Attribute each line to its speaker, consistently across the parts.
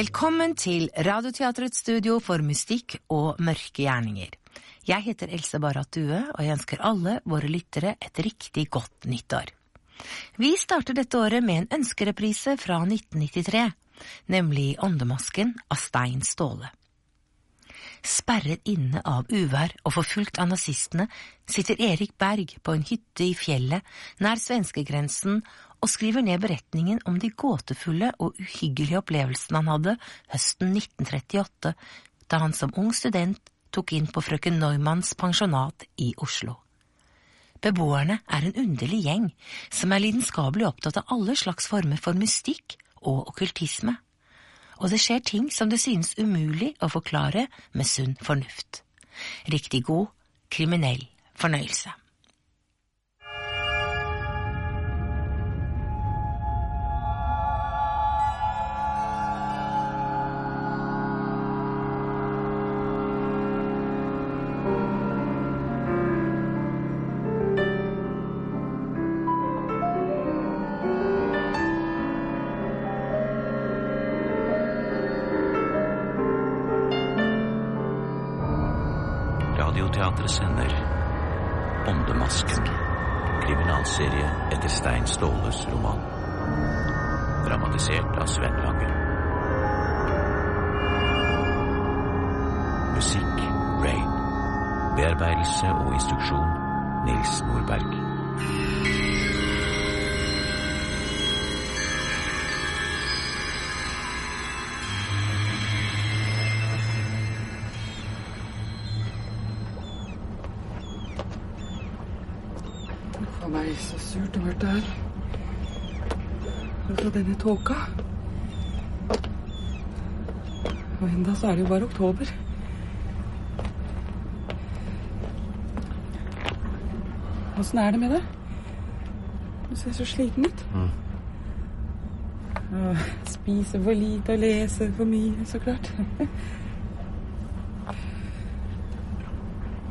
Speaker 1: Velkommen til Radioteatrets studio for mystikk og mørke gjerninger. Jeg heter Else Barrat Due, og jeg ønsker alle våre lyttere et riktig godt nyttår. Vi starter dette året med en ønskereprise fra 1993, nemlig Åndemasken av Stein Ståle. Sperret inne av uvær og forfulgt av nazistene sitter Erik Berg på en hytte i fjellet nær svenskegrensen og skriver ned beretningen om de gåtefulle og uhyggelige opplevelsene han hadde høsten 1938, da han som ung student tok inn på frøken Neumanns pensjonat i Oslo. Beboerne er en underlig gjeng som er lidenskapelig opptatt av alle slags former for mystikk og okkultisme og det skjer ting som det synes umulig å forklare med sunn fornuft. Riktig god kriminell fornøyelse.
Speaker 2: Så er det jo bare oktober. Åssen er det med deg? Du ser så sliten ut. Å, Spiser for lite og leser for mye, så klart.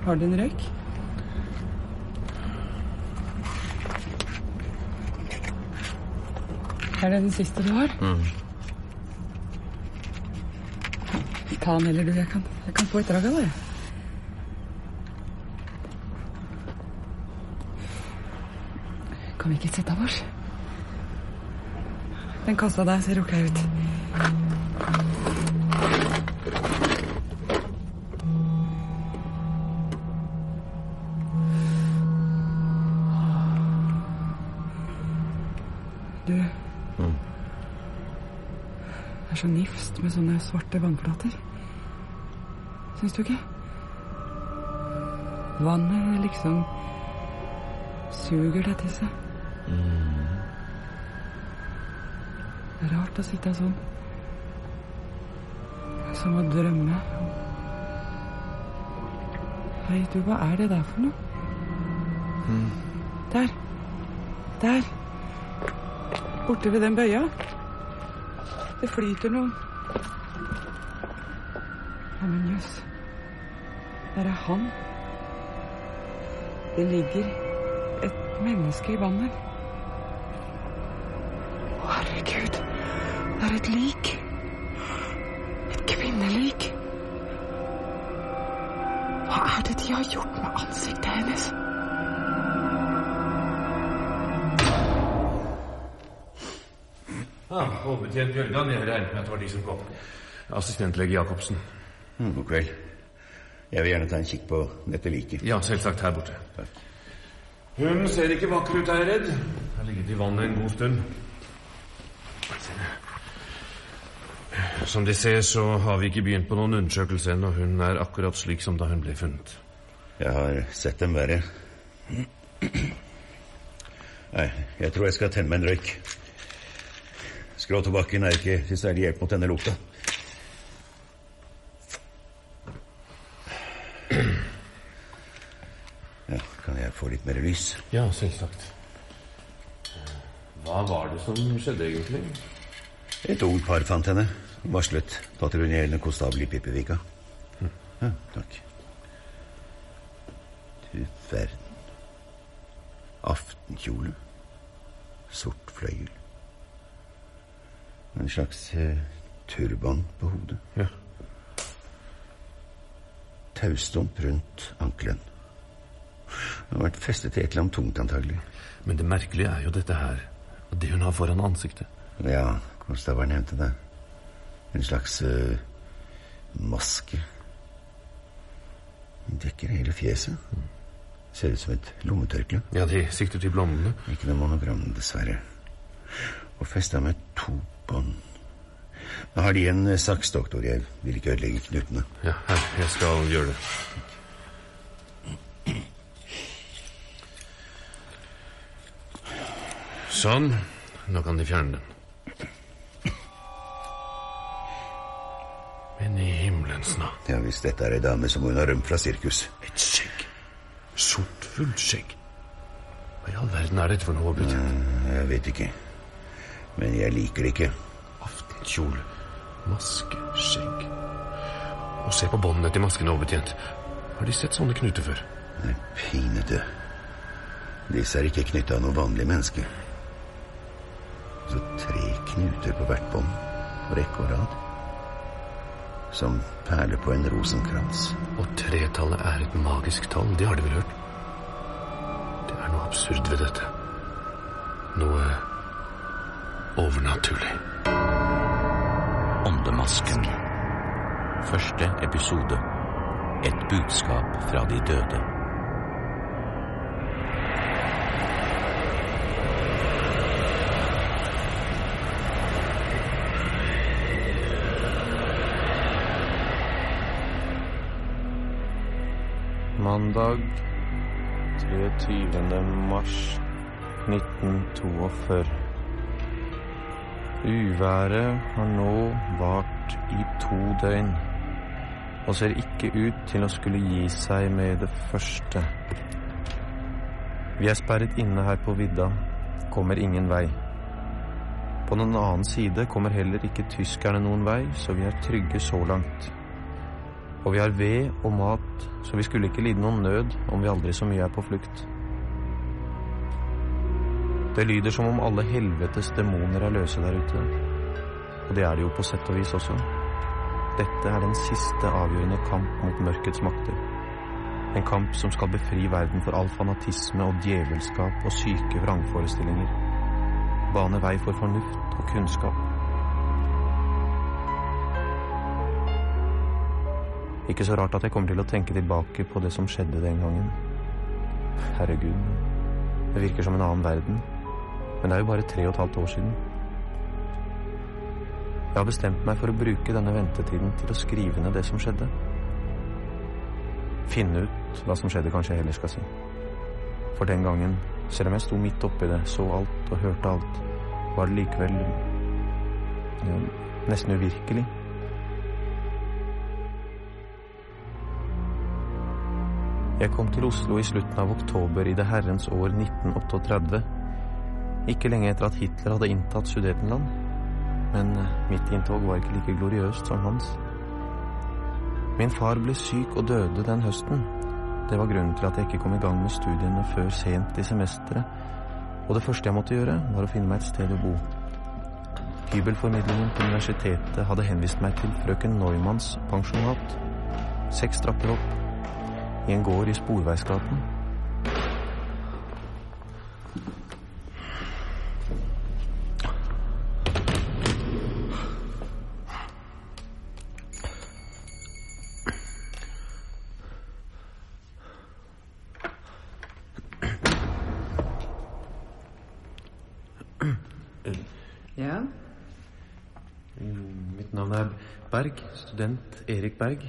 Speaker 2: Har du en røyk? Er det den siste du har? Ta den heller, du. Jeg kan, jeg kan få et drag av det. Kan vi ikke sette av oss? Den kassa der ser ok ut. Du Det er så nifst med sånne svarte vannflater. Syns du ikke? Vannet liksom suger deg til seg. Er rart å sitte sånn. Som å drømme. Vet du, hva er det der for noe? Der. Der. Borte ved den bøya. Det flyter noe. Ja, men jøss. Der er han. Det ligger et menneske i vannet. Å, herregud. Det er et lik. Et kvinnelik. Hva er det de har gjort med ansiktet hennes?
Speaker 3: Ja, Overbetjent Bjørgan, jeg regnet med at det var de som kom. Assistentlege Jacobsen.
Speaker 4: Mm, God kveld. Jeg vil gjerne ta en kikk på dette liket.
Speaker 3: Ja, selvsagt her borte.
Speaker 4: Takk.
Speaker 3: Hun ser ikke vakker ut, er jeg redd. Har ligget i vannet en god stund. Som De ser, så har vi ikke begynt på noen undersøkelse ennå. Hun er akkurat slik som da hun ble funnet.
Speaker 4: Jeg har sett dem verre. Nei, jeg tror jeg skal tenne meg en røyk. Skråtobakken er ikke til særlig hjelp mot denne lukta. Ja, kan jeg få litt mer lys?
Speaker 3: Ja, selvsagt. Hva var det som skjedde egentlig?
Speaker 4: Et ungt par fant henne. Varslet patruljerende konstabel i Pippevika. Ja, takk. Du verden. Aftenkjole. Sort fløyel. En slags eh, turban på hodet.
Speaker 3: Ja.
Speaker 4: Taustump rundt ankelen. Den har vært festet til et eller annet tungt, antagelig.
Speaker 3: Men det merkelige er jo dette her. og Det hun har foran ansiktet.
Speaker 4: Ja, Konstaber nevnte det. En slags uh, maske. Den dekker hele fjeset. Ser ut som et lommetørkle.
Speaker 3: Ja, de sikter til blondene.
Speaker 4: Ikke noe monogram, dessverre. Og festa med to bånd. Nå har de en øh, saks, doktor. Jeg vil ikke ødelegge knutene.
Speaker 3: Ja, her, jeg skal gjøre det. Sånn. Nå kan de fjerne den. Men i himmelens navn
Speaker 4: Ja, Hvis dette er ei dame, så må hun ha rømt fra sirkus.
Speaker 3: Et skjegg. Sort, fullt skjegg. Hva i all verden er dette for noe, betjent?
Speaker 4: Jeg vet ikke. Men jeg liker det ikke.
Speaker 3: Aftenkjole, maske, skjegg. Og se på båndene til maskene, overbetjent. Har de sett sånne knuter før?
Speaker 4: Pinete. Disse er ikke knytta av noe vanlig menneske. Så tre knuter på hvert bånd, på rekke og rad. Som perler på en rosenkrans.
Speaker 3: Og tretallet er et magisk tall, det har de vel hørt? Det er noe absurd ved dette. Noe overnaturlig.
Speaker 5: Åndemasken. Første episode. Et budskap fra de døde.
Speaker 6: Mandag 23. mars 1942. Uværet har nå vart i to døgn og ser ikke ut til å skulle gi seg med det første. Vi er sperret inne her på vidda, kommer ingen vei. På den annen side kommer heller ikke tyskerne noen vei, så vi er trygge så langt. Og vi har ved og mat, så vi skulle ikke lide noen nød om vi aldri så mye er på flukt. Det lyder som om alle helvetes demoner er løse der ute. Og det er det jo på sett og vis også. Dette er den siste avgjørende kamp mot mørkets makter. En kamp som skal befri verden for all fanatisme og djevelskap og syke vrangforestillinger. Bane vei for fornuft og kunnskap. Ikke så rart at jeg kommer til å tenke tilbake på det som skjedde den gangen. Herregud, det virker som en annen verden. Men det er jo bare tre og et halvt år siden. Jeg har bestemt meg for å bruke denne ventetiden til å skrive ned det som skjedde. Finne ut hva som skjedde, kanskje jeg heller skal si. For den gangen, selv om jeg sto midt oppi det, så alt og hørte alt, var det likevel ja, nesten uvirkelig. Jeg kom til Oslo i slutten av oktober i det herrens år 1938. Ikke lenge etter at Hitler hadde inntatt Sudetenland. Men mitt inntog var ikke like gloriøst som hans. Min far ble syk og døde den høsten. Det var grunnen til at jeg ikke kom i gang med studiene før sent i semesteret. Og det første jeg måtte gjøre, var å finne meg et sted å bo. Hybelformidlingen på universitetet hadde henvist meg til frøken Neumanns pensjonat. Seks trapper opp, i en gård i Sporveisgaten.
Speaker 2: Ja,
Speaker 6: Mitt navn er Berg. Student Erik Berg.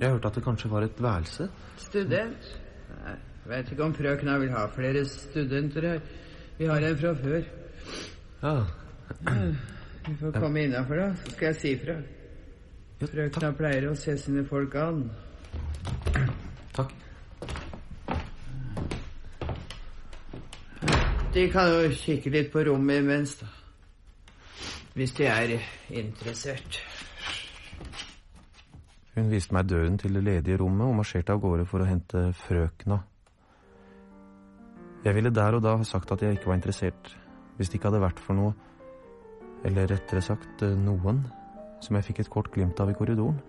Speaker 6: Jeg hørte at det kanskje var et værelse.
Speaker 2: student. Nei, vet ikke om frøkna vil ha flere studenter her. Vi har en fra før.
Speaker 6: Ja,
Speaker 2: Vi får komme innafor, da, så skal jeg si fra. Frøkna pleier å se sine folk an.
Speaker 6: takk.
Speaker 2: De kan jo kikke litt på rommet imens, da. Hvis de er interessert.
Speaker 6: Hun viste meg døren til det ledige rommet og marsjerte av gårde for å hente frøkna. Jeg ville der og da ha sagt at jeg ikke var interessert, hvis det ikke hadde vært for noe Eller rettere sagt eh, noen, som jeg fikk et kort glimt av i korridoren.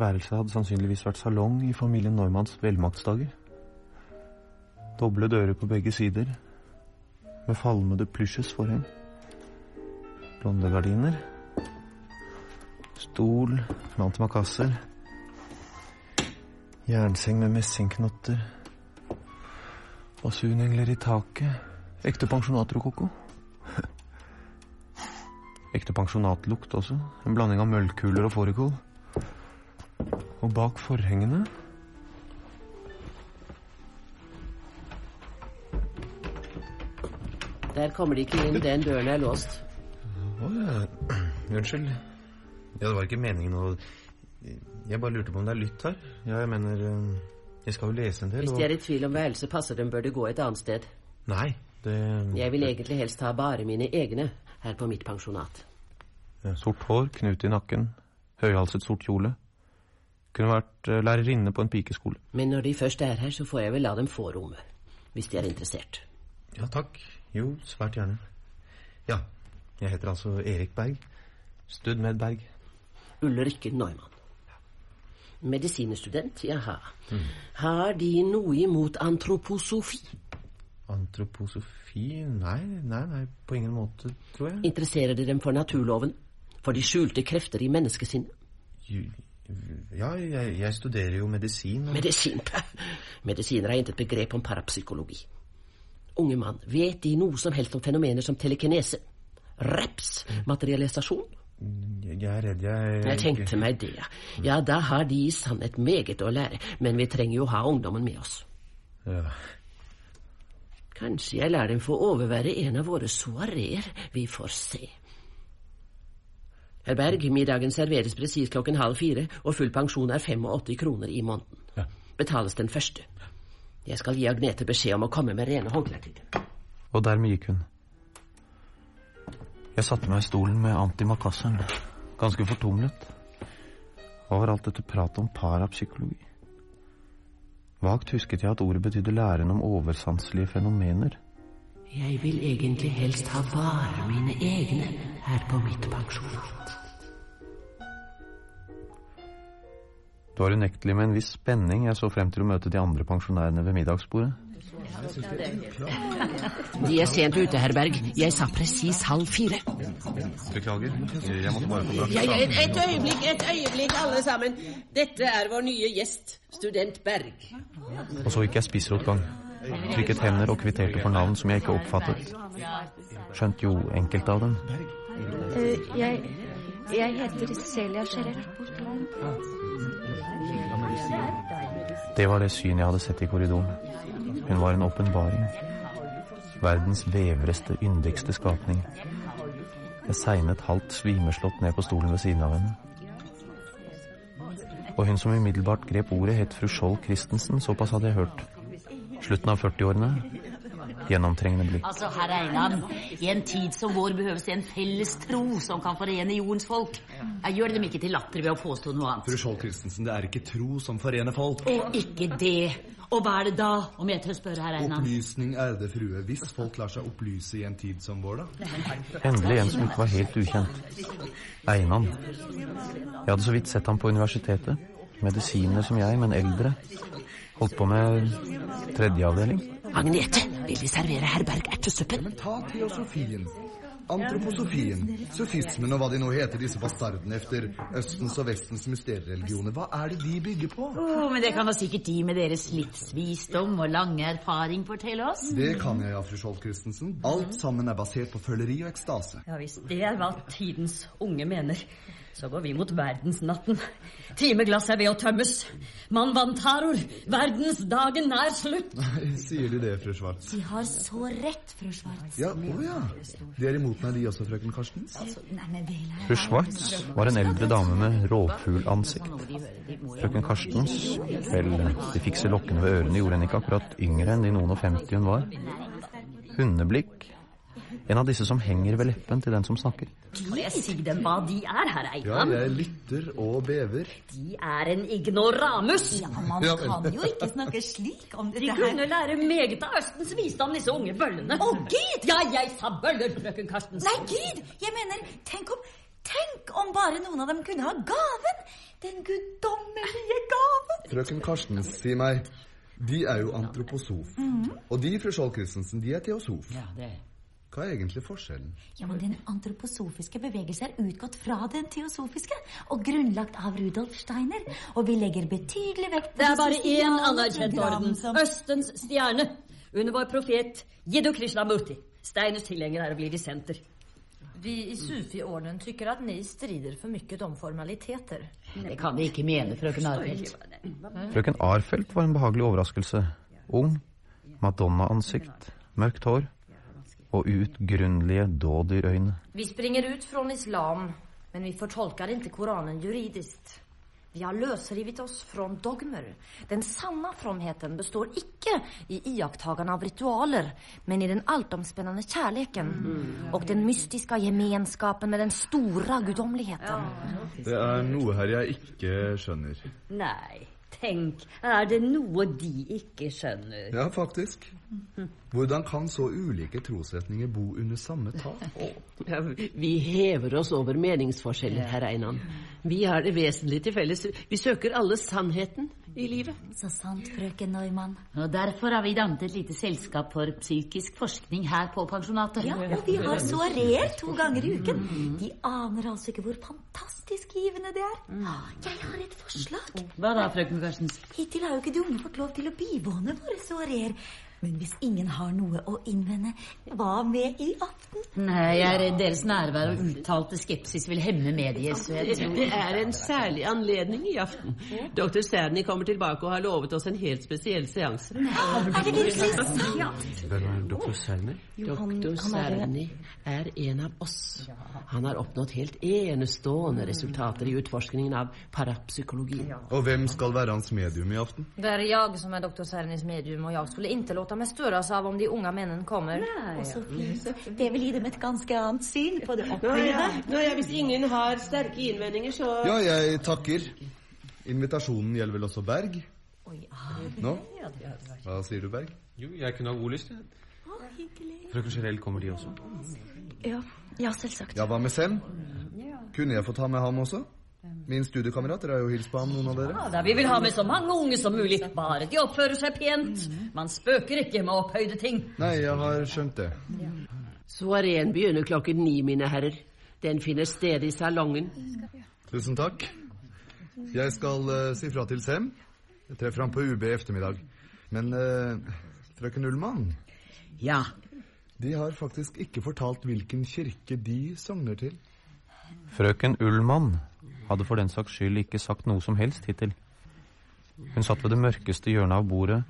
Speaker 6: Værelset hadde sannsynligvis vært salong i familien Normans velmaktsdager. Doble dører på begge sider, med falmede. Blonde gardiner. Stol med antimakasser. Jernseng med messingknotter. Basunengler i taket. Ekte pensjonatrokoko. Ekte pensjonatlukt også. En blanding av møllkuler og fårikål. Og bak forhengene
Speaker 7: Der kommer de ikke inn. Den døren er låst.
Speaker 6: Å, ja. Unnskyld. Ja, det var ikke meningen å Jeg bare lurte på om det er lytt her. Ja, jeg mener eh, Jeg skal jo lese en del,
Speaker 7: Hvis de er i tvil om værelset passer dem, bør de gå et annet sted.
Speaker 6: Nei, det
Speaker 7: Jeg vil egentlig helst ha bare mine egne her på mitt pensjonat.
Speaker 6: Ja, Sort hår, knut i nakken, høyhalset sort kjole. Kunne vært eh, lærerinne på en pikeskole.
Speaker 7: Men når de først er her, så får jeg vel la dem få rommet. Hvis de er interessert.
Speaker 6: Ja, takk. Jo, svært gjerne. Ja, jeg heter altså Erik Berg. Studmed Berg.
Speaker 7: Ulrikke Neumann. Medisinstudent, jaha. Har de noe imot antroposofi?
Speaker 6: Antroposofi Nei, nei, nei, på ingen måte, tror jeg.
Speaker 7: Interesserer de dem for naturloven? For de skjulte krefter i menneskesinnet?
Speaker 6: Ja, jeg, jeg studerer jo medisin. Og...
Speaker 7: Medisin. Medisiner ikke intet begrep om parapsykologi. Unge mann, vet de noe som helst om fenomener som telekinese? Reps? Materialisasjon?
Speaker 6: Jeg er redd jeg
Speaker 7: Jeg tenkte meg det, ja. Ja, da har de i sannhet meget å lære, men vi trenger jo ha ungdommen med oss.
Speaker 6: Ja.
Speaker 7: Kanskje jeg lar dem få overvære en av våre soareer. Vi får se. Herr Berg, middagen serveres presis klokken halv fire, og full pensjon er 85 kroner i måneden.
Speaker 6: Ja.
Speaker 7: Betales den første. Jeg skal gi Agnete beskjed om å komme med rene håndklærtid.
Speaker 6: Og dermed gikk hun. Jeg satte meg i stolen med antimakasseren, ganske fortumlet. Over alt dette pratet om parapsykologi? Vagt husket jeg at ordet betydde læren om oversanselige fenomener.
Speaker 7: Jeg vil egentlig helst ha bare mine egne her på mitt pensjonat.
Speaker 6: Det var unektelig med en viss spenning jeg så frem til å møte de andre pensjonærene ved middagsbordet.
Speaker 7: De er sent ute, herr Berg. Jeg sa presis halv fire.
Speaker 6: Beklager, jeg måtte bare få
Speaker 7: Ja, ja, et, et øyeblikk, et øyeblikk, alle sammen. Dette er vår nye gjest, student Berg.
Speaker 6: Og så gikk jeg spissrotgang. Trykket hender og kvitterte for navn som jeg ikke oppfattet. Skjønt jo enkelte av dem.
Speaker 8: Uh, jeg, jeg heter Celia Scherer.
Speaker 6: Det var det syn jeg hadde sett i korridoren. Hun var en åpenbaring. Verdens vevreste, yndigste skapning. Jeg segnet halvt svimeslått ned på stolen ved siden av henne. Og hun som umiddelbart grep ordet, het fru Skjold Christensen, såpass hadde jeg hørt. Slutten av 40-årene. Gjennomtrengende blikk.
Speaker 9: Altså, herr Einar, i en tid som vår behøves det en felles tro som kan forene jordens folk. Jeg gjør dem ikke til latter ved å påstå noe annet.
Speaker 10: Fru Skjold Christensen, det er ikke tro som forener folk.
Speaker 9: Og ikke det. Og hva er det da, om jeg tør spørre, herr Einar?
Speaker 10: Opplysning, ærede frue. Hvis folk lar seg opplyse i en tid som vår, da?
Speaker 6: Endelig en som ikke var helt ukjent. Einan. Jeg hadde så vidt sett ham på universitetet. Medisiner som jeg, men eldre. Holdt på med tredje avdeling.
Speaker 7: Agnete, vil De servere herr Berg ertesuppen?
Speaker 10: Men ta teosofien. Antroposofien, sufismen og hva de nå heter, disse bastardene efter Østens og Vestens mysteriereligioner. Hva er det de bygger på?
Speaker 9: Oh, men det kan da sikkert de med deres livsvisdom og lange erfaring fortelle oss.
Speaker 10: Det kan jeg, ja, fru Skjold Christensen. Alt sammen er basert på føleri og ekstase.
Speaker 11: Ja, visst. det er hva tidens unge mener, så går vi mot verdensnatten. Timeglass er ved å tømmes. Man vant terror. Verdensdagen er slutt.
Speaker 10: Sier de det, fru Schwartz?
Speaker 9: De har så rett, fru Schwartz.
Speaker 10: Ja, å ja. De er imot meg, de også, frøken Karstens?
Speaker 9: Altså, nei,
Speaker 6: Fru Schwartz var en eldre dame med rovfuglansikt. Frøken Karstens, vel, de fikse lokkene ved ørene gjorde henne ikke akkurat yngre enn de noen og femti hun var. Hundeblikk, En av disse som henger ved leppen til den som snakker.
Speaker 11: Får jeg si dem hva de er, herr
Speaker 10: Ja, jeg lytter og bever.
Speaker 11: De er en ignoramus.
Speaker 10: Ja, man kan jo
Speaker 11: ikke snakke slik om
Speaker 12: dette
Speaker 11: De kunne lære meget av Østens visdom, disse unge bøllene. Å, gid! Ja, jeg sa bøller, frøken Karstensen.
Speaker 12: Nei, gid! Jeg mener, tenk om, tenk om bare noen av dem kunne ha gaven! Den guddommelige gaven!
Speaker 10: Frøken Karstens, si meg. De er jo antroposof.
Speaker 12: Mhm.
Speaker 10: Og de, fru Skjold Christensen, de er teosof.
Speaker 7: Ja, det
Speaker 10: Hva er egentlig forskjellen?
Speaker 12: Ja, men Den antroposofiske bevegelse er utgått fra den teosofiske og grunnlagt av Rudolf Steiner. Og vi legger betydelig vekt på
Speaker 11: Det er bare én anerkjent orden.
Speaker 12: som-
Speaker 11: Østens stjerne. Under vår profet Jiddu Krishnamurti. Steiners tilhenger er å bli dissenter.
Speaker 13: Vi i Sufi-ordenen tycker at ni strider for mye om formaliteter.
Speaker 9: Det kan de ikke mene, frøken Arfeldt.
Speaker 6: Frøken Arfeldt var en behagelig overraskelse. Ung, madonna-ansikt, mørkt hår og utgrunnelige dådyrøyne.
Speaker 13: Vi springer ut fra islam, men vi fortolker ikke Koranen juridisk. Vi har løsrivet oss fra dogmer. Den sanna fromheten består ikke i iakttagerne av ritualer, men i den altomspennende kärleken og den mystiske gemenskapen med den store gudomligheten.
Speaker 10: Det er noe her jeg ikke skjønner.
Speaker 11: Nei, tenk, er det noe de ikke skjønner?
Speaker 10: Ja, faktisk. Hvordan kan så ulike trosretninger bo under samme tak?
Speaker 7: Ja, vi hever oss over meningsforskjeller, herr Einan. Vi har det vesentlige til felles. Vi søker alle sannheten i livet.
Speaker 12: Så sant, frøken Neumann.
Speaker 9: Og Derfor har vi dannet et lite selskap for psykisk forskning her på pensjonatet.
Speaker 12: Ja, og vi har soareer to ganger i uken. De aner altså ikke hvor fantastisk givende det er. Jeg har et forslag.
Speaker 9: Hva da, frøken Karstens?
Speaker 12: Hittil har jo ikke de unge fått lov til å bivåne våre soareer. Men hvis ingen har noe å innvende, hva med i aften?
Speaker 9: Nei, jeg er redd deres nærvær og uttalte skepsis vil hemme mediet, så jeg tror
Speaker 7: Det er en særlig anledning i aften. Dr. Sadney kommer tilbake og har lovet oss en helt spesiell seanse.
Speaker 12: Er det virkelig sant?
Speaker 3: Hvem er dr. Sadney?
Speaker 7: Dr. Serni er en av oss. Han har oppnådd helt enestående resultater i utforskningen av parapsykologi.
Speaker 10: Og hvem skal være hans medium i aften?
Speaker 13: Det er jeg som er dr. Sernis medium og jeg skulle inte låta mig oss av om de unga mennene kommer.
Speaker 12: Nei, så fint. Det vil gi dem et ganske annet syn på det opphøyde.
Speaker 7: ja, nå ja, hvis ingen har sterke innvendinger, så
Speaker 10: Ja, jeg takker. Invitasjonen gjelder vel også Berg? Nå? Hva sier du, Berg?
Speaker 3: Jo, jeg kunne ha god lyst. Frøken Jarell, kommer de også?
Speaker 12: Ja, ja, selvsagt.
Speaker 10: Ja, hva med Sem? Kunne jeg få ta med ham også? Min studiekamerat, har jo hilst på ham, noen av dere.
Speaker 11: Ja, da vi vil ha med så mange unge som mulig, bare de oppfører seg pent. Man spøker ikke med opphøyde ting.
Speaker 10: Nei, jeg har skjønt det.
Speaker 7: Soareen begynner klokken ni, mine herrer. Den finner sted i salongen.
Speaker 10: Tusen takk. Jeg skal uh, si fra til Sem. Jeg treffer ham på UB i ettermiddag. Men uh, frøken Ullmann
Speaker 14: Ja,
Speaker 10: De har faktisk ikke fortalt hvilken kirke de sogner til.
Speaker 6: Frøken Ullmann hadde for den saks skyld ikke sagt noe som helst hittil. Hun satt ved det mørkeste hjørnet av bordet,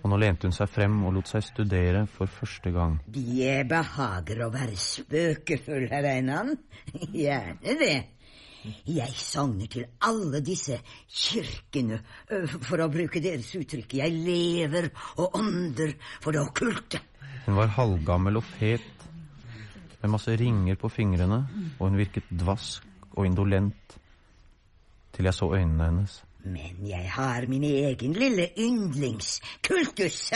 Speaker 6: og nå lente hun seg frem og lot seg studere for første gang.
Speaker 14: de behager å være spøkefull, herr Einan. Gjerne det. Jeg sogner til alle disse kirkene, for å bruke deres uttrykk. Jeg lever og ånder for det okkulte.
Speaker 6: Hun var halvgammel og fet, med masse ringer på fingrene, og hun virket dvask og indolent, til jeg så øynene hennes.
Speaker 14: Men jeg har min egen lille yndlingskultus.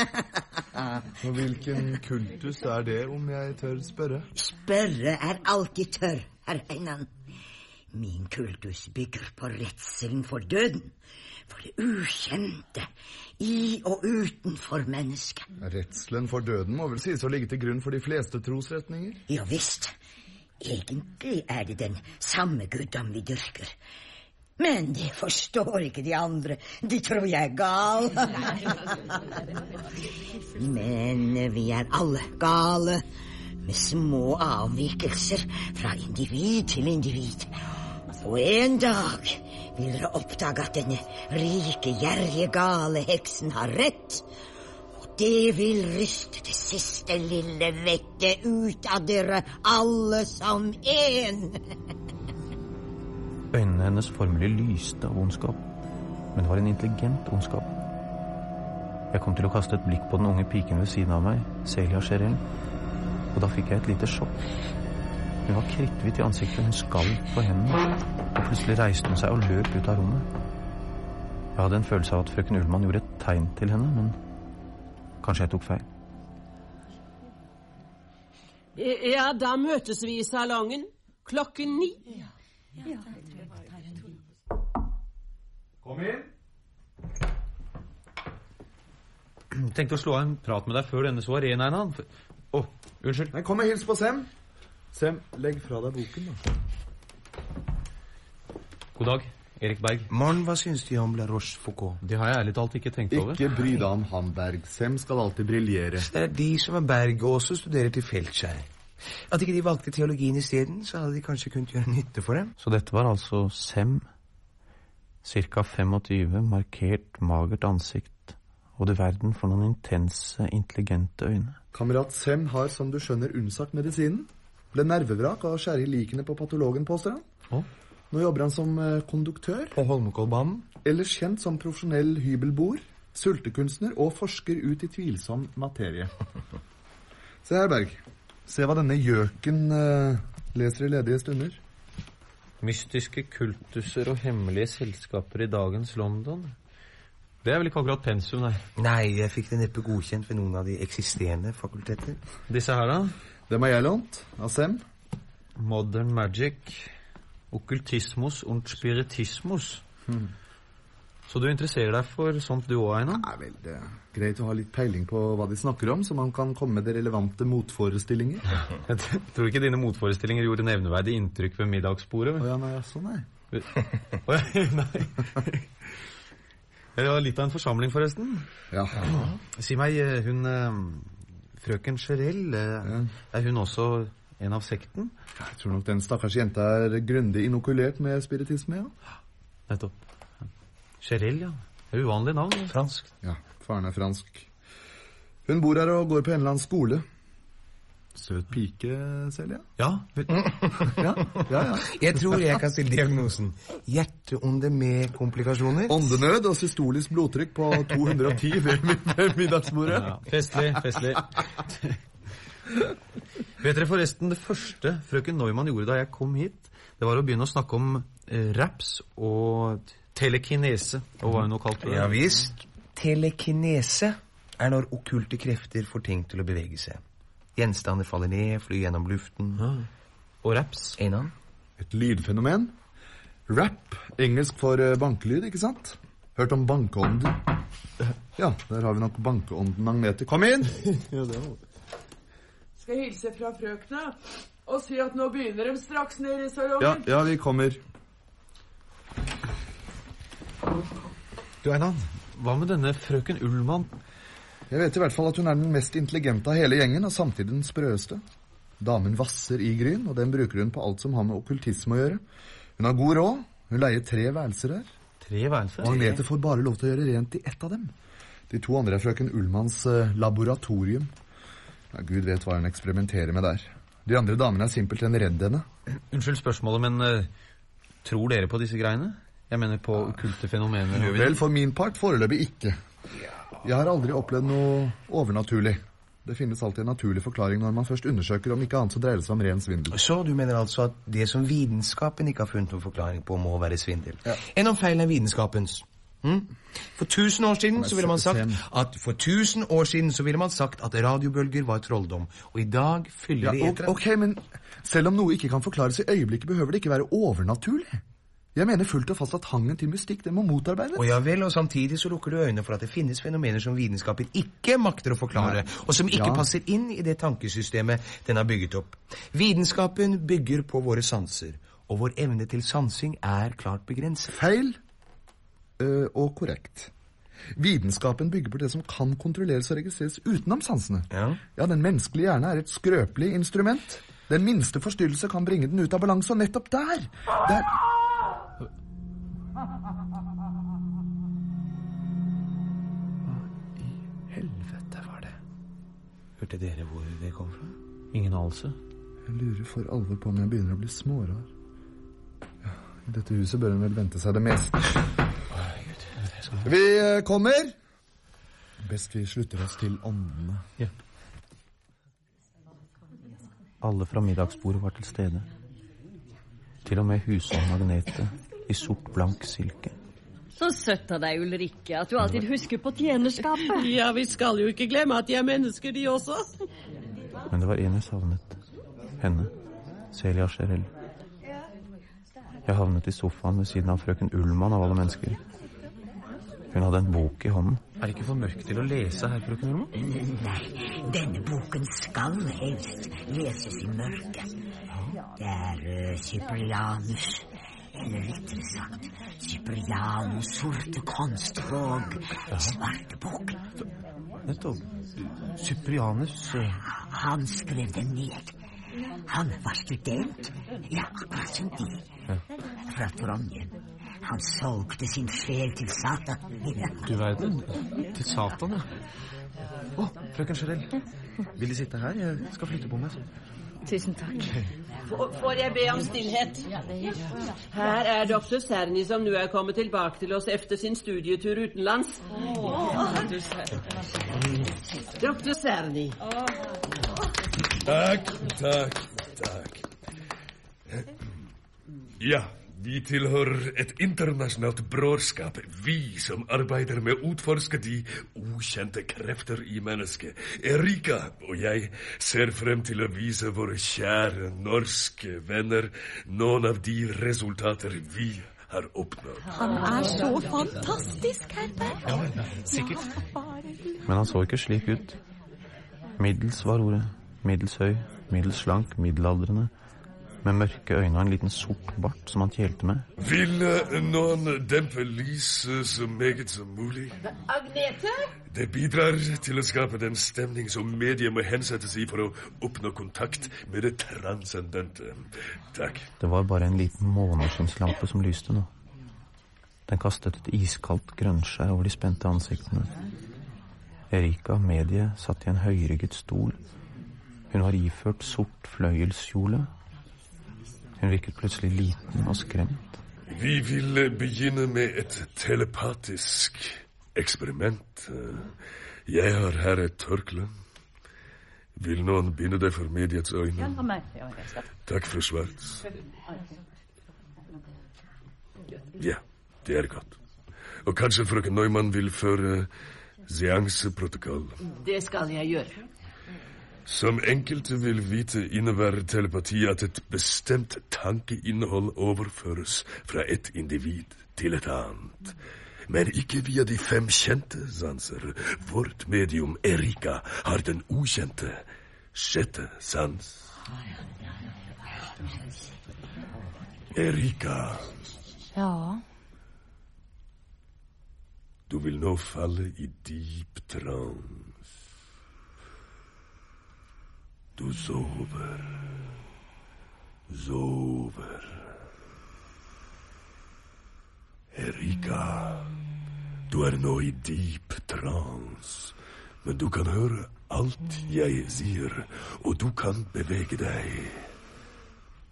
Speaker 10: Og hvilken kultus er det, om jeg tør spørre?
Speaker 14: Spørre er alltid tørr, herr Einan. Min kultus bygger på redselen for døden. For det ukjente i og utenfor mennesket.
Speaker 10: Redselen for døden må vel sies å ligge til grunn for de fleste trosretninger?
Speaker 14: Ja visst. Egentlig er det den samme guddom vi dyrker. Men det forstår ikke de andre. De tror jeg er gal. Men vi er alle gale. Med små avvikelser fra individ til individ. Og en dag vil dere oppdage at denne rike, gjerrige, gale heksen har rett. Og det vil ryste det siste lille vettet ut av dere alle som én.
Speaker 6: Øynene hennes formelig lyste av ondskap, men det var en intelligent ondskap. Jeg kom til å kaste et blikk på den unge piken ved siden av meg, Celia Cherel. Og da fikk jeg et lite sjokk. Hun var kritthvit i ansiktet, hun skalv på hendene. Og plutselig reiste hun seg og løp ut av rommet. Jeg hadde en følelse av at frøken Ullmann gjorde et tegn til henne, men kanskje jeg tok feil.
Speaker 15: Ja, da møtes vi i salongen klokken ni.
Speaker 6: Kom inn. Tenkte å slå av en prat med deg før denne soareen, Å, oh, unnskyld.
Speaker 10: Nei, Kom og hils på Sem. Sem, legg fra deg boken, da.
Speaker 6: God dag, Erik Berg.
Speaker 16: Morn, hva syns de om La Rochefoucauld?
Speaker 6: Det har jeg ærlig talt ikke tenkt over.
Speaker 10: Ikke bry deg om han, Berg. Sem skal alltid briljere.
Speaker 16: Det er de som er Berg, og også studerer til feltskjær. At ikke de valgte teologien isteden, så hadde de kanskje kunnet gjøre nytte for dem.
Speaker 6: Så dette var altså Sem. Cirka 25, markert, magert ansikt. Og du verden for noen intense, intelligente øyne.
Speaker 10: Kamerat Sem har, som du skjønner, unnsagt medisinen. Ble nervevrak av å skjære i likene på patologen, påstår han.
Speaker 6: Oh.
Speaker 10: Nå jobber han som eh, konduktør.
Speaker 16: På Holmenkollbanen.
Speaker 10: Eller kjent som profesjonell hybelboer, sultekunstner og forsker ut i tvilsom materie. Se her, Berg. Se hva denne gjøken uh, leser i ledige stunder.
Speaker 6: Mystiske kultuser og hemmelige selskaper i dagens London. Det er vel ikke akkurat pensum, nei?
Speaker 16: Nei, jeg fikk det neppe godkjent ved noen av de eksisterende fakulteter.
Speaker 6: Disse her, da?
Speaker 10: Dem har jeg lånt. Av Sem.
Speaker 6: Modern magic. Okkultismus und spiritismus.
Speaker 10: Hmm.
Speaker 6: Så du interesserer deg for sånt du òg, Einar?
Speaker 10: Nei vel, det er greit å ha litt peiling på hva de snakker om, så man kan komme med de relevante motforestillinger.
Speaker 6: Jeg tror ikke dine motforestillinger gjorde nevneverdig inntrykk ved middagsbordet.
Speaker 10: Å ja, nei, altså, nei.
Speaker 6: Å ja, nei. Det var litt av en forsamling, forresten.
Speaker 10: Ja.
Speaker 6: Si meg, hun Frøken Sherell, er hun også en av sekten?
Speaker 10: Jeg tror nok den stakkars jenta er grundig inokulert med spiritisme, ja.
Speaker 6: Nettopp. Cherell, ja. Uvanlig navn.
Speaker 16: Fransk.
Speaker 10: Ja, faren er fransk. Hun bor her og går på en eller annen skole. Søt pike, Selja.
Speaker 6: Ja.
Speaker 10: ja, ja, ja.
Speaker 16: Jeg tror jeg kan stille diagnosen. Hjerteonde med komplikasjoner.
Speaker 10: Åndenød og systolisk blodtrykk på 210 ved, ved middagsbordet.
Speaker 6: Ja, festlig, festlig. Vet dere forresten det første frøken Neumann gjorde da jeg kom hit? Det var å begynne å snakke om eh, raps og telekinese, og hva hun nå kalte det.
Speaker 16: Ja visst. Telekinese er når okkulte krefter får ting til å bevege seg. Gjenstander faller ned, flyr gjennom luften.
Speaker 6: Ja. Og raps?
Speaker 16: Einan?
Speaker 10: Et lydfenomen. Rap, engelsk for bankelyd, ikke sant? Hørt om bankeånden? Ja, der har vi nok bankeånden Agnete. Kom inn!
Speaker 6: ja, det var
Speaker 2: Skal hilse fra frøkna og si at nå begynner de straks nede i
Speaker 10: Ja,
Speaker 2: salongen?
Speaker 10: ja, vi kommer.
Speaker 6: Du, Einan, hva med denne frøken Ullmann?
Speaker 10: Jeg vet i hvert fall at hun er den mest intelligente av hele gjengen, og samtidig den sprøeste. Damen vasser i gryn, og den bruker hun på alt som har med okkultisme å gjøre. Hun har god råd. Hun leier tre værelser her.
Speaker 6: Tre værelser?
Speaker 10: Og Agnete får bare lov til å gjøre rent i ett av dem. De to andre er frøken Ullmanns eh, laboratorium. Ja, Gud vet hva hun eksperimenterer med der. De andre damene er simpelthen redd henne.
Speaker 6: Unnskyld spørsmålet, men uh, tror dere på disse greiene? Jeg mener på okkulte fenomener.
Speaker 10: Vel, for min part foreløpig ikke. Jeg har aldri opplevd noe overnaturlig. Det finnes alltid en naturlig forklaring når man først undersøker, om ikke annet så dreier det seg om ren svindel.
Speaker 16: Så du mener altså at det som vitenskapen ikke har funnet noen forklaring på, må være svindel? En av feilene er vitenskapens. Hm? For tusen år siden så ville man sagt at For tusen år siden så ville man sagt at radiobølger var trolldom. Og i dag fyller de
Speaker 10: Ja,
Speaker 16: eteren.
Speaker 10: ok, men selv om noe ikke kan forklares i øyeblikket, behøver det ikke være overnaturlig. Jeg mener fullt og fast at hangen til mystikk, det må motarbeides.
Speaker 16: Og ja vel, og samtidig så lukker du øynene for at det finnes fenomener som vitenskapen ikke makter å forklare,
Speaker 10: Nei.
Speaker 16: og som ikke
Speaker 10: Ja.
Speaker 16: passer inn i det tankesystemet den har bygget opp. Vitenskapen bygger på våre sanser, og vår evne til sansing er klart begrenset.
Speaker 10: Feil øh, og korrekt. Vitenskapen bygger på det som kan kontrolleres og registreres utenom sansene.
Speaker 16: Ja.
Speaker 10: Den menneskelige hjerne er et skrøpelig instrument. Den minste forstyrrelse kan bringe den ut av balanse, og nettopp der, der
Speaker 6: Helvete var det.
Speaker 16: Hørte dere hvor det kom fra?
Speaker 6: Ingen anelse.
Speaker 10: Jeg lurer for alvor på om jeg begynner å bli smårar. Ja, I dette huset bør en vel vente seg det meste. Vi eh, kommer. Best vi slutter oss til åndene.
Speaker 6: Ja. Alle fra middagsbordet var til stede. Til og med husholdsmagnetet i sort, blank silke.
Speaker 11: Så søtt av deg, Ulrikke, at du alltid husker på tjenerskapet.
Speaker 15: Ja, vi skal jo ikke glemme at de er mennesker, de også.
Speaker 6: Men det var en jeg savnet. Henne. Celia Cherrell. Jeg havnet i sofaen ved siden av frøken Ullmann av alle mennesker. Hun hadde en bok i hånden.
Speaker 16: Er det ikke for mørkt til å lese her, frøken Ullmann?
Speaker 14: Nei, denne boken skal helst leses i mørket. Det er uh, Cyprianus, eller rettere sagt Cyprianus sorte konstvåg, svarte bok.
Speaker 16: Nettopp. Cyprianus eh,
Speaker 14: Han skrev den ned. Han var student, ja, akkurat som de, fra Trondheim. Han solgte sin sjel til Satan.
Speaker 16: Du verden. Til Satan, ja. Å, frøken Sherell. Vil De sitte her? Jeg skal flytte på meg.
Speaker 11: Tusen takk.
Speaker 15: Får jeg be om stillhet? Her er doktor Serni, som nå er kommet tilbake til oss efter sin studietur utenlands. Doktor Serni.
Speaker 17: Takk, takk, takk. Ja, vi tilhører et internasjonalt brorskap, vi som arbeider med å utforske de ukjente krefter i mennesket. Erika og jeg ser frem til å vise våre kjære norske venner noen av de resultater vi har oppnådd.
Speaker 12: Han er så fantastisk, Herbert.
Speaker 16: Ja, sikkert.
Speaker 6: Men han så ikke slik ut. Middels var ordet. Middels høy, middels slank, middelaldrende. Med mørke øyne og en liten sort bart som han tjelte med.
Speaker 17: Vil noen dempe lyset så meget som mulig?
Speaker 15: Agnete?
Speaker 17: Det bidrar til å skape den stemning som mediet må hensette i for å oppnå kontakt med det transcendente. Takk.
Speaker 6: Det var bare en liten måneskinnslampe som lyste nå. Den kastet et iskaldt grønnskjær over de spente ansiktene. Erika, mediet, satt i en høyrygget stol. Hun var iført sort fløyelskjole. Hun virket plutselig liten og skremt.
Speaker 17: Vi vil begynne med et telepatisk eksperiment. Jeg har her et tørkle. Vil noen binde det for mediets øyne? Takk for Schwartz. Ja, det er godt. Og kanskje frøken Neumann vil føre seanseprotokoll.
Speaker 15: Det skal jeg gjøre.
Speaker 17: Som enkelte vil vite, innebærer telepati at et bestemt tankeinnhold overføres fra et individ til et annet. Men ikke via de fem kjente sanser. Vårt medium, Erika, har den ukjente sjette sans. Erika,
Speaker 13: Ja,
Speaker 17: du vil nå falle i dyp trans. Du sover, sover. Erika, du er nå i dyp trans, men du kan høre alt jeg sier, og du kan bevege deg.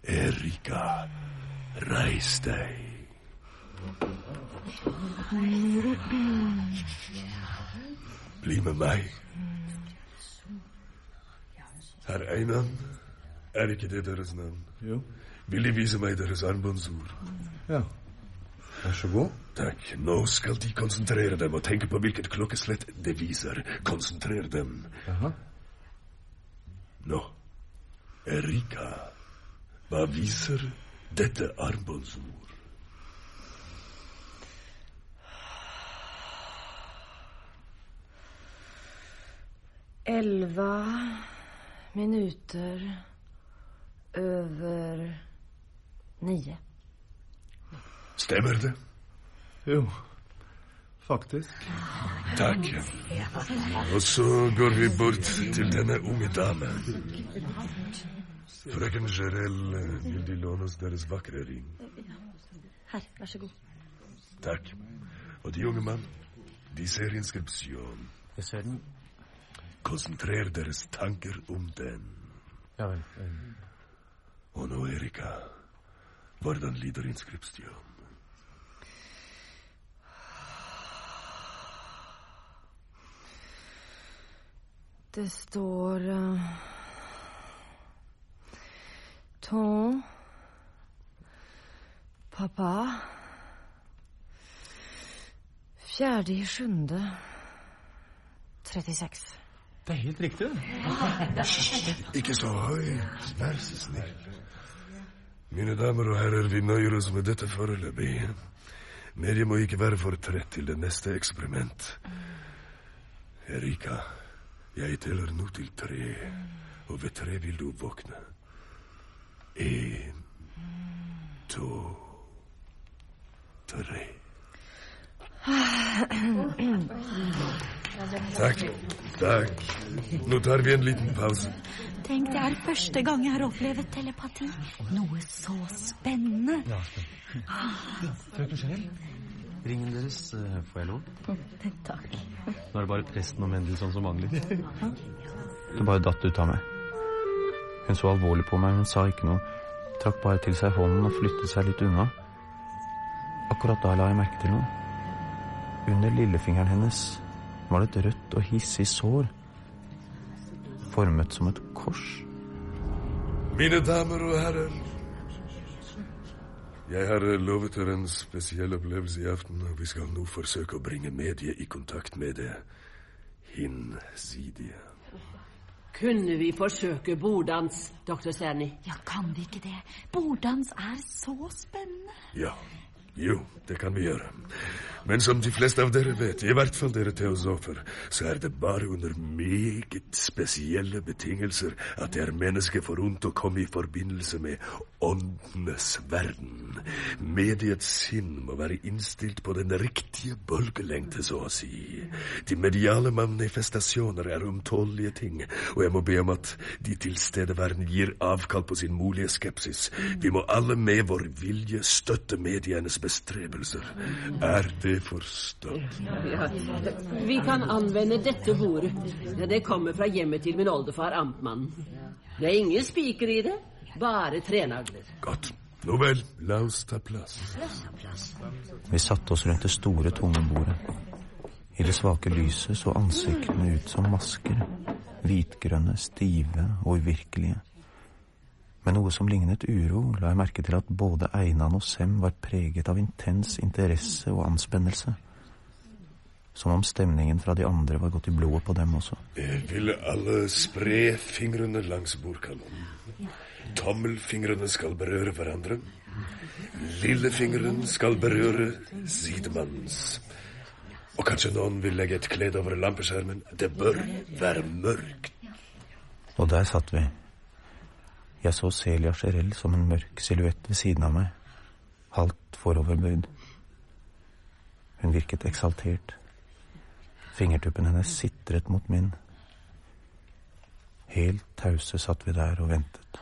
Speaker 17: Erika, reis deg. Bli med meg. Herr Einan, er ikke det deres navn?
Speaker 10: Jo.
Speaker 17: Vil De vise meg deres armbåndsord?
Speaker 10: Ja. Vær så god.
Speaker 17: Takk. Nå skal De konsentrere dem og tenke på hvilket klokkeslett det viser. Konsentrer dem.
Speaker 10: Aha.
Speaker 17: Nå. Erika, hva viser dette armbåndsord?
Speaker 13: Elva minuter över nio.
Speaker 17: Stemmer det?
Speaker 10: Jo, faktisk.
Speaker 17: Takk. Og så går vi bort til denne unge damen. Frøken Gerell, vil De låne oss deres vakre ring?
Speaker 11: Her, vær så god.
Speaker 17: Takk. Og de unge mann, de ser inskripsjon.
Speaker 16: Jeg ser den.
Speaker 17: Konsentrer deres tanker om den.
Speaker 16: Ja vel.
Speaker 17: Og nå, Erika, hvordan lider inskripsjon?
Speaker 13: Det står uh, Ton Pappa Fjerde i sjunde 36.
Speaker 6: Det er helt riktig.
Speaker 17: Ikke så høyt, vær så snill. Mine damer og herrer, vi nøyer oss med dette foreløpig. Mediet må ikke være for trett til det neste eksperiment. Erika, jeg teller nå til tre, og ved tre vil du våkne. En, to, tre. Takk, takk. Nå tar vi en liten pause.
Speaker 12: Tenk, det er første gang jeg har opplevd telepati. Noe så spennende. Ja.
Speaker 6: Frøken Chanel, ringen deres, eh, får jeg lov?
Speaker 12: Takk.
Speaker 6: Nå er det bare presten og Mendelssohn som mangler. Det bare datt ut av meg. Hun så alvorlig på meg, hun sa ikke noe. Trakk bare til seg hånden og flyttet seg litt unna. Akkurat da la jeg merke til noe. Under lillefingeren hennes var det et rødt og hissig sår. Formet som et kors.
Speaker 17: Mine damer og herrer. Jeg har lovet dere en spesiell opplevelse i aften, og vi skal nå forsøke å bringe mediet i kontakt med det hinsidige.
Speaker 15: Kunne vi forsøke borddans, doktor Serni?
Speaker 12: Ja, kan vi ikke det? Borddans er så spennende.
Speaker 17: Ja, jo, det kan vi gjøre. Men som de fleste av dere vet, i hvert fall dere teosofer, så er det bare under meget spesielle betingelser at det er mennesket forunt å komme i forbindelse med åndenes verden. Mediets sinn må være innstilt på den riktige bølgelengde, så å si. De mediale manifestasjoner er ømtålige ting, og jeg må be om at de tilstedeværende gir avkall på sin mulige skepsis. Vi må alle med vår vilje støtte medienes bestrebelser. Er det forstått?
Speaker 15: Ja, vi kan anvende dette bordet. Det kommer fra hjemmet til min oldefar, amtmannen. Det er ingen spiker i det, bare trenagler.
Speaker 17: Godt. Nå vel, la oss ta plass.
Speaker 6: Vi satte oss rundt det store, tunge bordet. I det svake lyset så ansiktene ut som masker. Hvitgrønne, stive og uvirkelige. Med noe som lignet uro, la jeg merke til at både Einan og Sem var preget av intens interesse og anspennelse. Som om stemningen fra de andre var gått i blodet på dem også.
Speaker 17: Jeg vil alle spre fingrene langs bordkanonen. Tommelfingrene skal berøre hverandre. Lillefingeren skal berøre sidemannens. Og kanskje noen vil legge et klede over lampeskjermen. Det bør være mørkt.
Speaker 6: Og der satt vi. Jeg så Celia Cherell som en mørk silhuett ved siden av meg, halvt foroverbøyd. Hun virket eksaltert. Fingertuppen hennes sitret mot min. Helt tause satt vi der og ventet.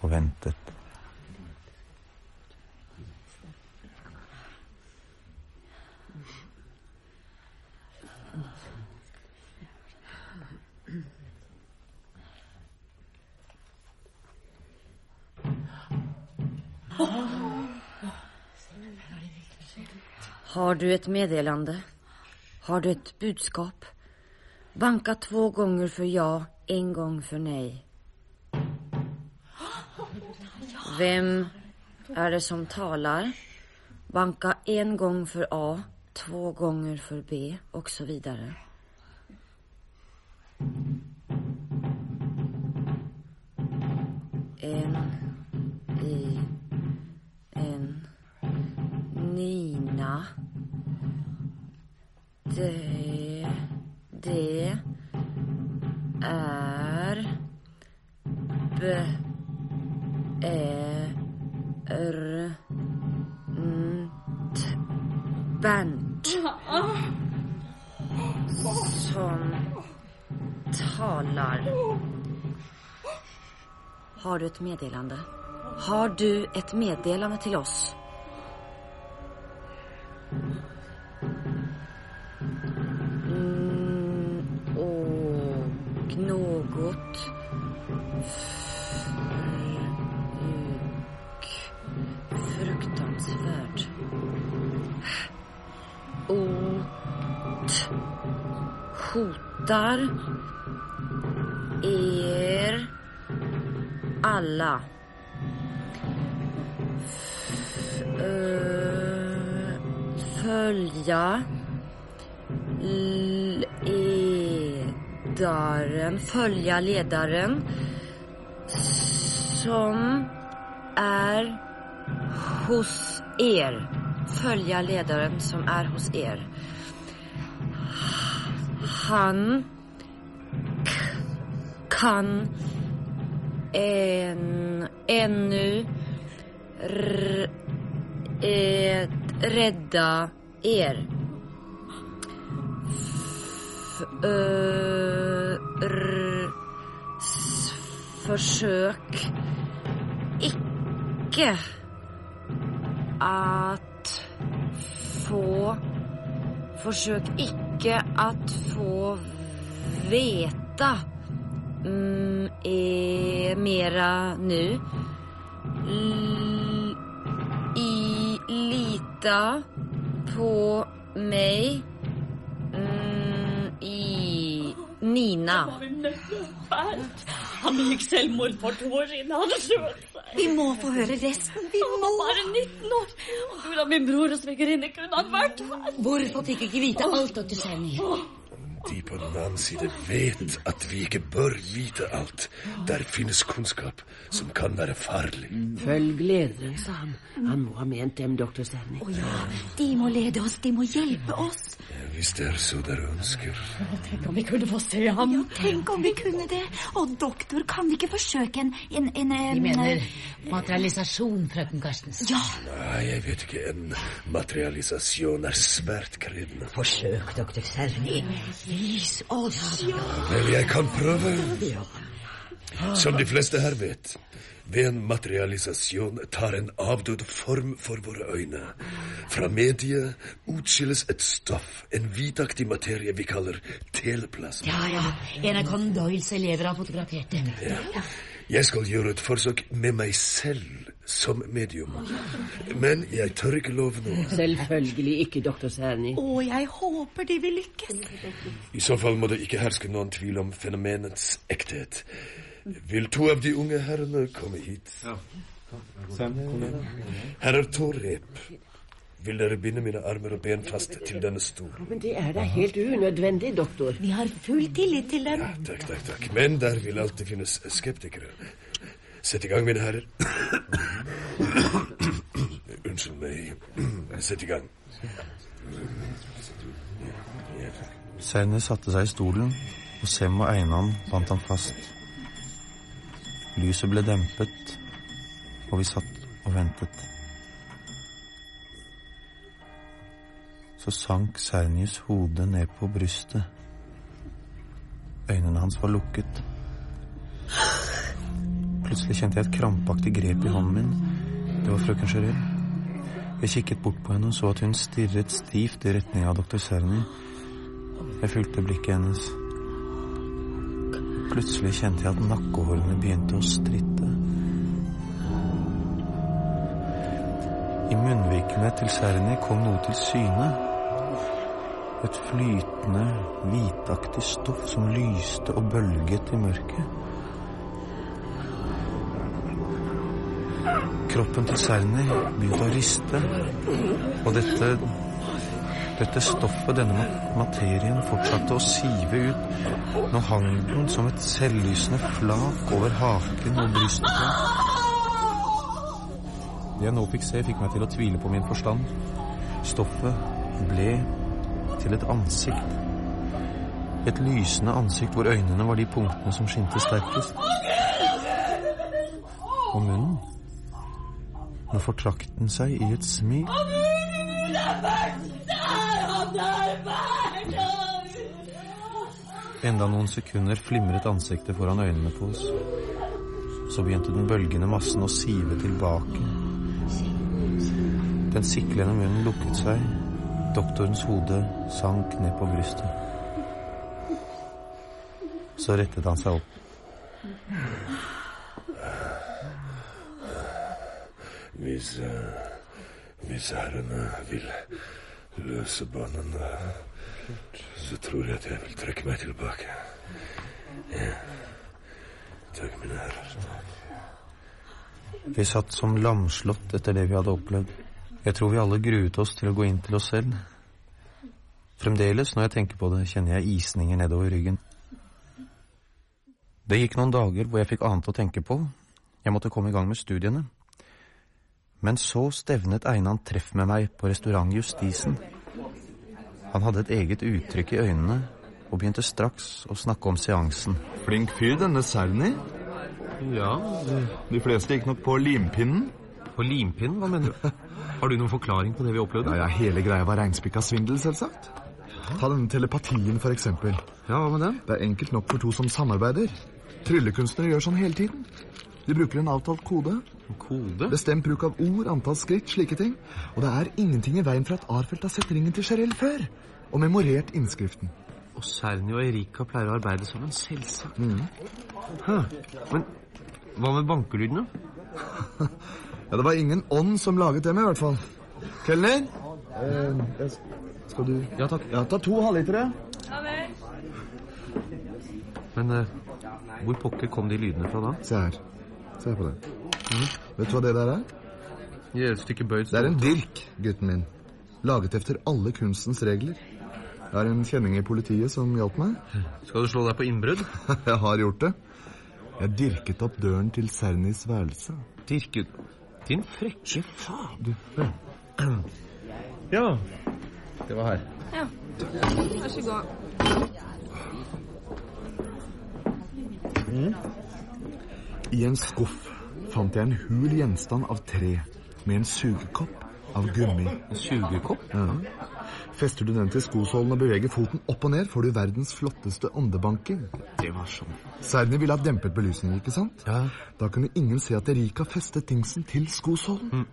Speaker 6: Og ventet.
Speaker 13: Har du ett meddelande? Har du ett budskap? Banka två gånger för ja, en gång för nej. Vem är det som talar? Banka en gång för A, två gånger för B och så vidare. En, Nina. Det, det er B, E... R, N, T, Bernt. Som talar. Har du ett meddelande? Har du ett meddelande till oss? Der er alle. Følge lederen Følge lederen som er hos er. Følge lederen som er hos er. Han kan en, ännu r, eh, er. forsøk ikke att få Försök ikke at få veta mm, eh, mera nu. L- i, lita på mig. Nina.
Speaker 11: Fælt. Han gikk selvmord for to år siden. Han skjøt seg.
Speaker 12: Vi må få høre resten. Vi
Speaker 11: må. Bare 19 år. Og min bror og svigerinne kunne han vært her.
Speaker 9: Hvorfor fikk jeg ikke vite alt, doktor Serni?
Speaker 17: De på den annen side vet at vi ikke bør vite alt. Der finnes kunnskap som kan være farlig.
Speaker 15: Følg lederen, sa han. Han må ha ment dem, doktor Sterni.
Speaker 12: Å ja, de må lede oss, de må hjelpe oss.
Speaker 17: Hvis det er så dere ønsker.
Speaker 11: Tenk om vi kunne få se ham.
Speaker 12: Ja, tenk om vi kunne det. Og doktor, kan vi ikke forsøke en, en, en
Speaker 9: De
Speaker 12: Vi
Speaker 9: mener materialisasjon, frøken Carstens.
Speaker 12: Ja.
Speaker 17: Nei, jeg vet ikke. En materialisasjon er svært krevende.
Speaker 14: Forsøk, doktor Serni. Vis oss.
Speaker 17: Vel, jeg kan prøve. Som de fleste her vet, ved en materialisasjon tar en avdød form for våre øyne. Fra mediet utskilles et stoff, en hvitaktig materie vi kaller teleplasma.
Speaker 9: Ja, ja. En av Conan Doyles elever har fotografert det.
Speaker 17: Jeg skal gjøre et forsøk med meg selv som medium. Men jeg tør ikke love noe.
Speaker 15: Selvfølgelig ikke, doktor Serni.
Speaker 12: Å, jeg håper de vil lykkes.
Speaker 17: I så fall må det ikke herske noen tvil om fenomenets ekthet. Vil to av de unge herrene komme hit? Her er to rep. Vil dere binde mine armer og ben fast til denne stolen?
Speaker 15: Men det er da helt unødvendig, doktor.
Speaker 12: Vi har full tillit til dem.
Speaker 17: Ja, Takk, takk, takk. Men der vil alltid finnes skeptikere. Sett i gang, mine herrer. Unnskyld meg. Sett i gang.
Speaker 6: Seine satte seg i stolen, og Sem og Einan bandt ham fast. Lyset ble dempet, og vi satt og ventet. Så sank Sernius hodet ned på brystet. Øynene hans var lukket. Plutselig kjente jeg et krampaktig grep i hånden min. Det var frøken Jarell. Jeg kikket bort på henne og så at hun stirret stivt i retning av doktor Serny. Jeg fulgte blikket hennes. Plutselig kjente jeg at nakkehårene begynte å stritte. I munnvikene til Serny kom noe til syne. Et flytende, hvitaktig stoff som lyste og bølget i mørket. Kroppen til Serny begynte å riste, og dette dette stoffet, denne materien, fortsatte å sive ut. Nå hang den som et selvlysende flak over haken og brystet. Det jeg nå fikk se, fikk meg til å tvile på min forstand. Stoffet ble til et ansikt. Et lysende ansikt hvor øynene var de punktene som skinte sterkest. Og munnen. Nå fortrakk den seg i et smil. Enda noen sekunder flimret ansiktet foran øynene på oss. Så begynte den bølgende massen å sive tilbake. Den siklende munnen lukket seg. Doktorens hode sank ned på brystet. Så rettet han seg opp.
Speaker 17: Hvis, eh, hvis herrene vil løse båndene, så tror jeg at jeg vil trekke meg tilbake. Ja. Takk, mine herrer.
Speaker 6: Vi satt som lamslått etter det vi hadde opplevd. Jeg tror vi alle gruet oss til å gå inn til oss selv, Fremdeles når jeg tenker på det, kjenner jeg isninger nedover ryggen. Det gikk noen dager hvor jeg fikk annet å tenke på. Jeg måtte komme i gang med studiene. Men så stevnet Einan treff med meg på restaurant Justisen. Han hadde et eget uttrykk i øynene og begynte straks å snakke om seansen.
Speaker 10: Flink fyr, denne Serni.
Speaker 6: Ja,
Speaker 10: De fleste gikk nok på limpinnen.
Speaker 6: På limpinnen? Hva mener du? Har du noen forklaring på det vi opplevde?
Speaker 10: Ja, ja, Hele greia var reinspikka svindel, selvsagt. Ta denne telepatien, for eksempel.
Speaker 6: Ja, hva med den?
Speaker 10: Det er enkelt nok for to som samarbeider. Tryllekunstnere gjør sånn hele tiden. De bruker en avtalt kode.
Speaker 6: Kode?
Speaker 10: Bestemt bruk av ord, antall skritt, slike ting. Og det er ingenting i veien for at Arfelt har sett ringen til Jarell før. Og memorert innskriften.
Speaker 6: Og Serni og Erika pleier å arbeide sammen, selvsagt.
Speaker 10: Mm.
Speaker 6: Hæ. Men hva med bankelydene?
Speaker 10: Ja, Det var ingen ånd som laget dem, i hvert fall. Kelner? Eh, skal du
Speaker 6: Ja, takk.
Speaker 10: Ja, Ta to halvlitere.
Speaker 6: Men eh, hvor pokker kom de lydene fra da?
Speaker 10: Se her. Se her på det. Vet du hva det der er?
Speaker 6: I et stykke bøyd
Speaker 10: Det er en dirk, gutten min. Laget efter alle kunstens regler. Jeg har en kjenning i politiet som hjalp meg.
Speaker 6: Skal du slå deg på innbrudd?
Speaker 10: Jeg har gjort det. Jeg dirket opp døren til Sernis værelse.
Speaker 6: Dirket Din frekke faen.
Speaker 10: Du, ja.
Speaker 6: Ja. Det var her.
Speaker 8: Ja. Vær så god.
Speaker 10: I en skuff fant jeg en hul gjenstand av tre med en sugekopp av gummi.
Speaker 6: En sugekopp?
Speaker 10: Ja. Fester du den til skosålen og beveger foten opp og ned, får du verdens flotteste åndebanker.
Speaker 6: Det var sånn.
Speaker 10: Serni ville ha dempet belysningen, ikke sant?
Speaker 6: Ja.
Speaker 10: Da kunne ingen se at Erika festet dingsen til skosålen.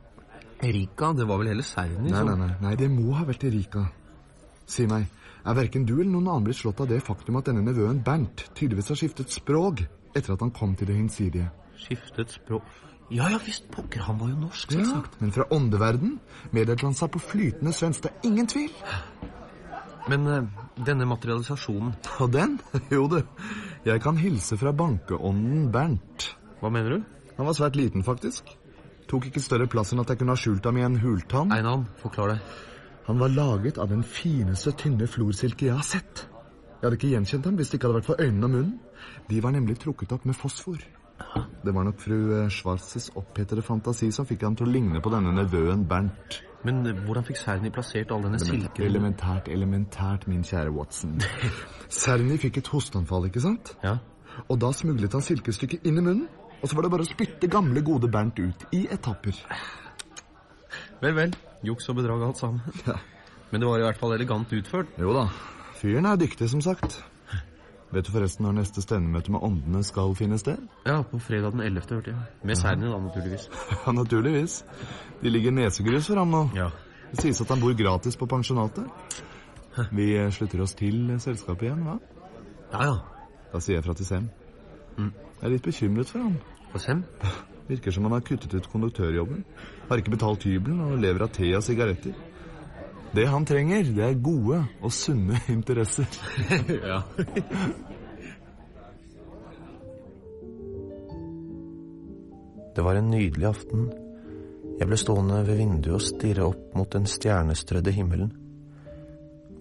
Speaker 6: Erika, det var vel hele Serni
Speaker 10: Nei,
Speaker 6: som
Speaker 10: nei, nei, nei, det må ha vært Erika. Si meg, er verken du eller noen annen blitt slått av det faktum at denne nevøen Bernt tydeligvis har skiftet språk etter at han kom til det hinsidige?
Speaker 6: Skiftet språk Ja ja visst, pokker, han var jo norsk,
Speaker 10: Ja,
Speaker 6: selvsagt.
Speaker 10: men fra åndeverden meddelte han seg på flytende svensk. Det er ingen tvil.
Speaker 6: Men uh, denne materialisasjonen
Speaker 10: Og den? Jo du, jeg kan hilse fra bankeånden Bernt.
Speaker 6: Hva mener du?
Speaker 10: Han var svært liten, faktisk. Tok ikke større plass enn at jeg kunne ha skjult ham i en hultann.
Speaker 6: Einan, forklar det.
Speaker 10: Han var laget av den fineste, tynne florsilke jeg har sett. Jeg hadde ikke gjenkjent ham hvis det ikke hadde vært for øynene og munnen. De var nemlig trukket opp med fosfor. Det var nok fru eh, Schwarzes opphetede fantasi som fikk ham til å ligne på denne nevøen Bernt.
Speaker 6: Men eh, hvordan fikk Serni plassert all denne silken?
Speaker 10: Elementært, elementært, min kjære Watson. Serni fikk et hosteanfall, ikke sant?
Speaker 6: Ja.
Speaker 10: Og da smuglet han silkestykket inn i munnen. Og så var det bare å spytte gamle, gode Bernt ut i etapper.
Speaker 6: Vel, vel. Juks og bedrag alt sammen. Men det var i hvert fall elegant utført.
Speaker 10: Jo da, fyren er dyktig, som sagt. Vet du forresten når neste stevnemøte med åndene skal finne sted?
Speaker 6: Ja, på fredag den 11., hørte jeg. Med Serni, da, naturligvis.
Speaker 10: Ja, naturligvis. De ligger nesegrus for ham nå.
Speaker 6: Ja.
Speaker 10: Det sies at han bor gratis på pensjonatet. Vi eh, slutter oss til eh, selskapet igjen, hva?
Speaker 6: Ja, ja.
Speaker 10: Da sier jeg fra til Sem. Jeg er litt bekymret for ham.
Speaker 6: For Sem?
Speaker 10: Virker som han har kuttet ut konduktørjobben. Har ikke betalt hybelen og lever av te og sigaretter. Det han trenger, det er gode og sunne interesser.
Speaker 6: ja. Det var en nydelig aften. Jeg ble stående ved vinduet og stirre opp mot den stjernestrødde himmelen.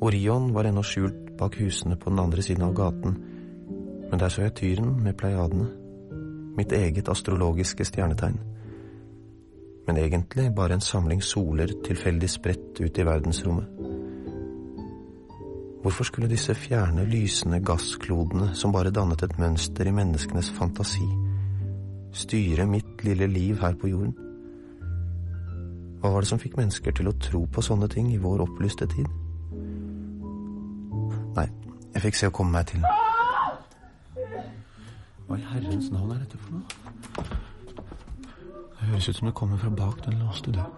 Speaker 6: Orion var ennå skjult bak husene på den andre siden av gaten, men der så jeg tyren med pleiadene. Mitt eget astrologiske stjernetegn. Men egentlig bare en samling soler tilfeldig spredt ut i verdensrommet. Hvorfor skulle disse fjerne, lysende gassklodene, som bare dannet et mønster i menneskenes fantasi, styre mitt lille liv her på jorden? Hva var det som fikk mennesker til å tro på sånne ting i vår opplyste tid? Nei, jeg fikk se å komme meg til. Hva i herrens navn er dette for noe? Det høres ut som det kommer fra bak den låste døren.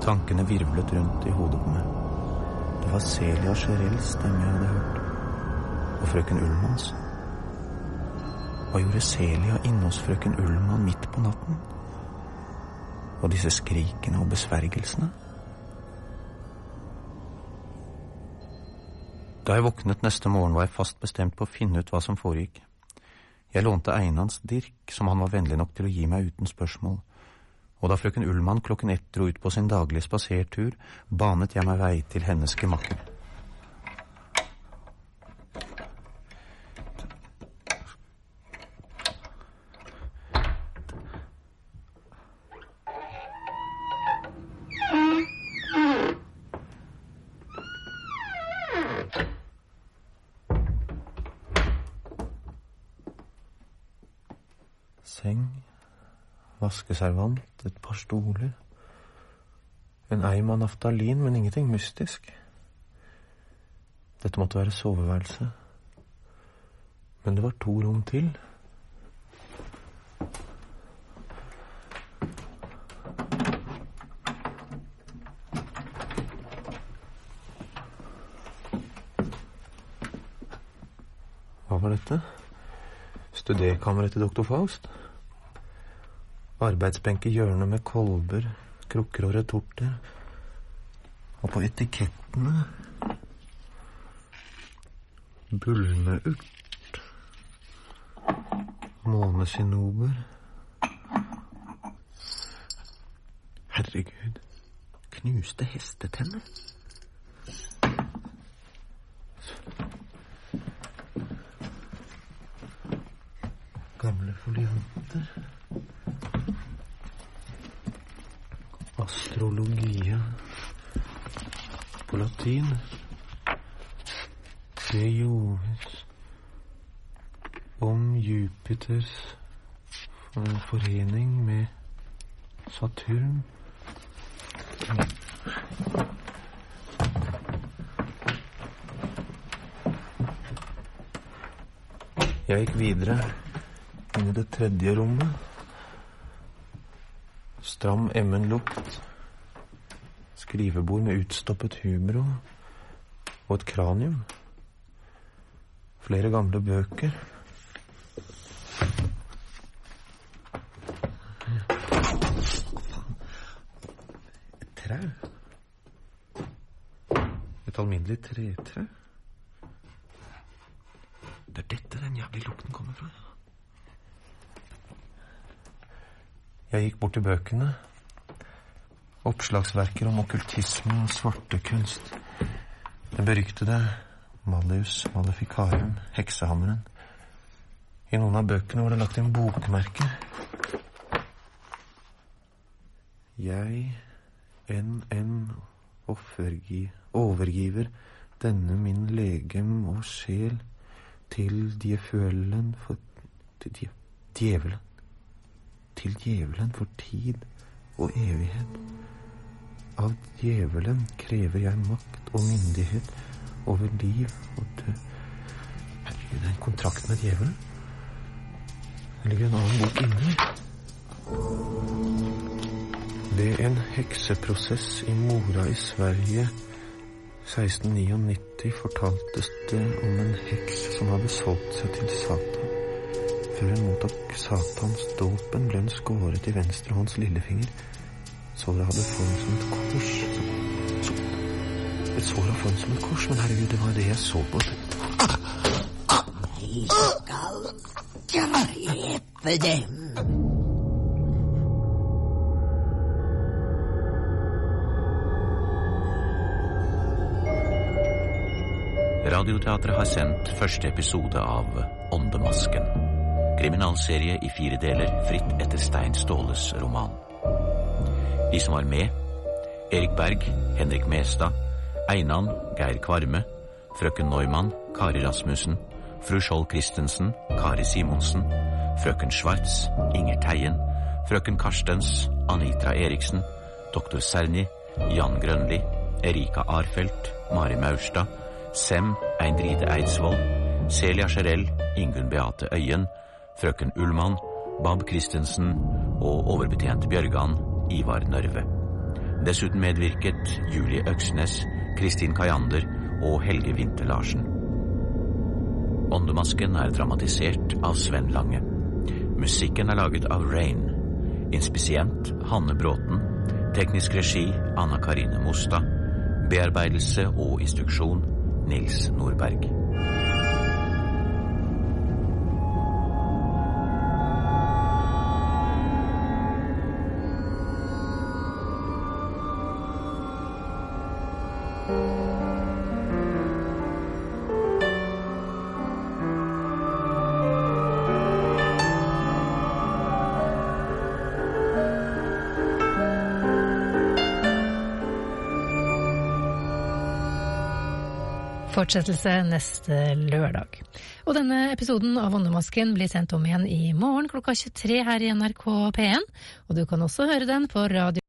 Speaker 6: Tankene virvlet rundt i hodet på meg. Det var Celia Jarells stemme jeg hadde hørt. Og frøken Ullmanns. Hva gjorde Celia inne hos frøken Ullmann midt på natten? Og disse skrikene og besvergelsene? Da jeg våknet neste morgen, var jeg fast bestemt på å finne ut hva som foregikk. Jeg lånte Einans Dirk, som han var vennlig nok til å gi meg uten spørsmål og da frøken Ullmann klokken ett dro ut på sin daglige spasertur, banet jeg meg vei til hennes gemakker. Vaskeservant, et par stoler. En eim av naftalin, men ingenting mystisk. Dette måtte være soveværelse. Men det var to rom til. Hva var dette? Studerkammeret til doktor Faust? Arbeidsbenk i hjørnet med kolber, krukker og retorter. Og på etikettene Bulmeurt. Månesinober. Herregud. Knuste hestetenner. Gamle folianter. Astrologia på latin. De Jovis om Jupiters forening med Saturn. Jeg gikk videre inn i det tredje rommet. Stram, emmen lukt. Skrivebord med utstoppet humor og et kranium. Flere gamle bøker. Et tre. Et tretre. Det er dette den jævlig lukten kommer fra. Jeg gikk bort til bøkene. Oppslagsverker om okkultisme og svartekunst. Det beryktede Malleus Maleficarum, heksehammeren. I noen av bøkene var det lagt inn bokmerker. Jeg, NN, offergi, overgiver denne min legem og sjel til djevelen for til djevelen. Til djevelen for tid og evighet. Av djevelen krever jeg makt og myndighet over liv og død. Herregud, det er en kontrakt med djevelen. Det ligger en annen bok inni. Ved en hekseprosess i Mora i Sverige 1699 fortaltes det om en heks som hadde solgt seg til Satan. Før hun mottok Satans dåpen, ble hun skåret i venstre hånds lillefinger. Såret hadde form som et kors. Så, et sår av form som et kors, men herregud, det var det jeg så på.
Speaker 14: Vi skal drepe dem.
Speaker 5: Radioteatret har sendt første episode av Åndemasken. Kriminalserie i fire deler fritt etter Stein Ståles roman. De som var med Erik Berg, Henrik Mestad, Einan, Geir Kvarme, frøken Neumann, Kari Rasmussen, fru Skjold Christensen, Kari Simonsen, frøken Schwartz, Inger Teien, frøken Karstens, Anitra Eriksen, doktor Serni, Jan Grønli, Erika Arfelt, Mari Maurstad, Sem Eindride Eidsvoll, Celia Scherell, Ingunn Beate Øyen, frøken Ullmann, Bab Christensen og overbetjent Bjørgan, Ivar Nørve. Dessuten medvirket Julie Øksnes, Kristin Kajander og Helge Winther Larsen. Åndemasken er dramatisert av Sven Lange. Musikken er laget av Rain. Inspisient Hanne Bråten. Teknisk regi Anna Karine Mostad. Bearbeidelse og instruksjon Nils Nordberg.
Speaker 18: Fortsettelse neste lørdag. Og denne episoden av Åndemasken blir sendt om igjen i morgen klokka 23 her i NRK P1. Og du kan også høre den på radio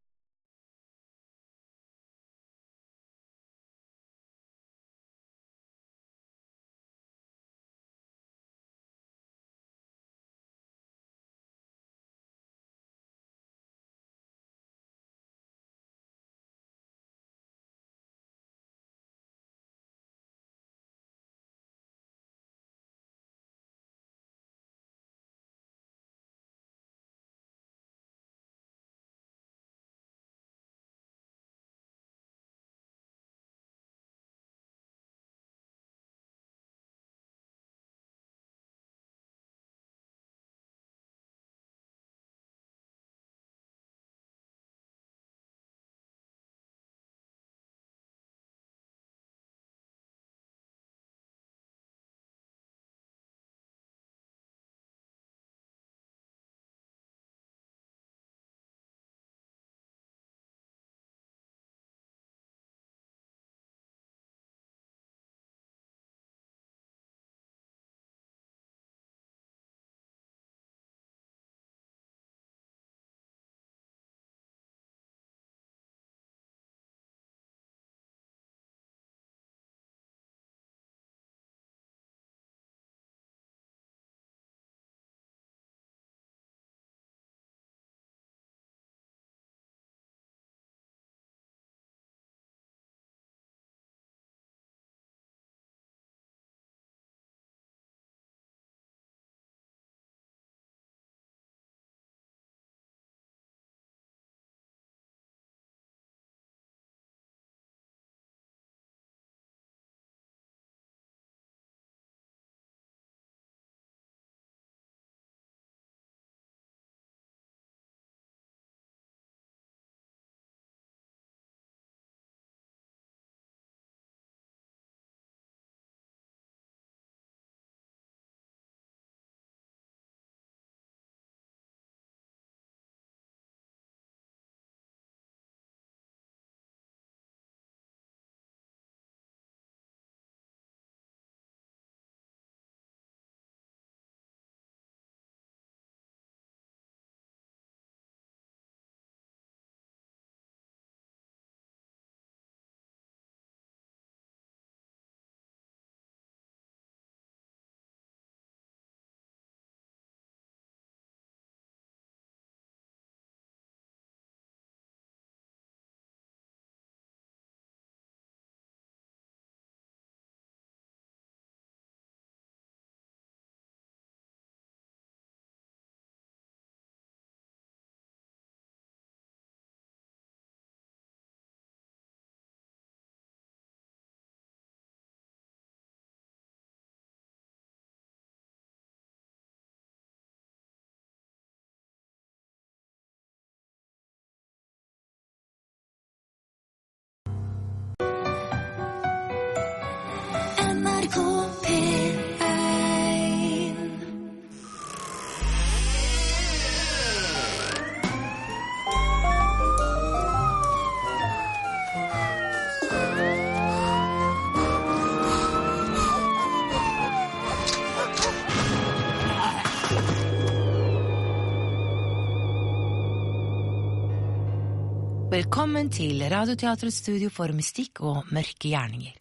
Speaker 1: velkommen til Radioteatrets studio for mystikk og mørke gjerninger.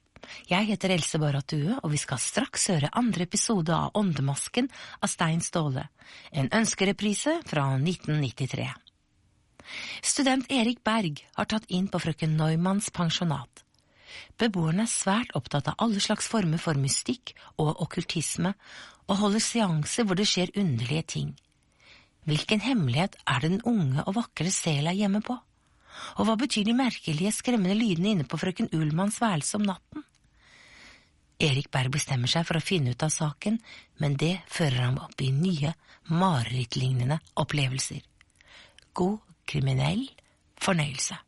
Speaker 1: Jeg heter Else Barrat Due, og vi skal straks høre andre episode av Åndemasken av Stein Ståle, en ønskereprise fra 1993. Student Erik Berg har tatt inn på frøken Neumanns pensjonat. Beboerne er svært opptatt av alle slags former for mystikk og okkultisme, og holder seanser hvor det skjer underlige ting. Hvilken hemmelighet er den unge og vakre sel er hjemme på? Og hva betyr de merkelige, skremmende lydene inne på frøken Ullmanns værelse om natten? Erik Berg bestemmer seg for å finne ut av saken, men det fører ham opp i nye, marerittlignende opplevelser. God kriminell fornøyelse.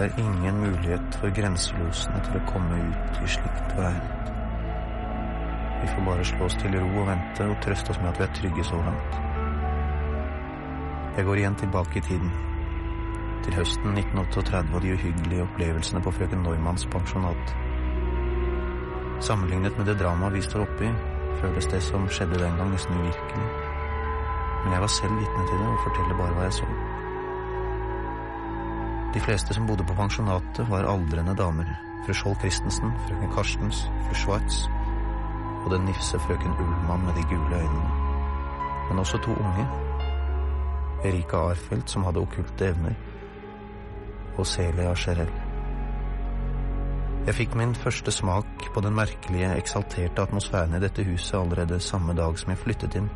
Speaker 6: Det er ingen mulighet for grenselosene til å komme ut i slikt vær. Vi får bare slå oss til ro og vente og trøste oss med at vi er trygge så langt. Jeg går igjen tilbake i tiden. Til høsten 1938 og de uhyggelige opplevelsene på frøken Neumanns pensjonat. Sammenlignet med det dramaet vi står oppe i, føles det som skjedde den gang nesten uvirkelig. Men jeg var selv vitne til det og forteller bare hva jeg så. De fleste som bodde på pensjonatet, var aldrende damer. Fru Skjold Christensen, frøken Karstens, fru Schwartz og den nifse frøken Ullmann med de gule øynene. Men også to unge. Erika Arfeldt, som hadde okkulte evner, og Celia Cherrell. Jeg fikk min første smak på den merkelige, eksalterte atmosfæren i dette huset allerede samme dag som jeg flyttet inn.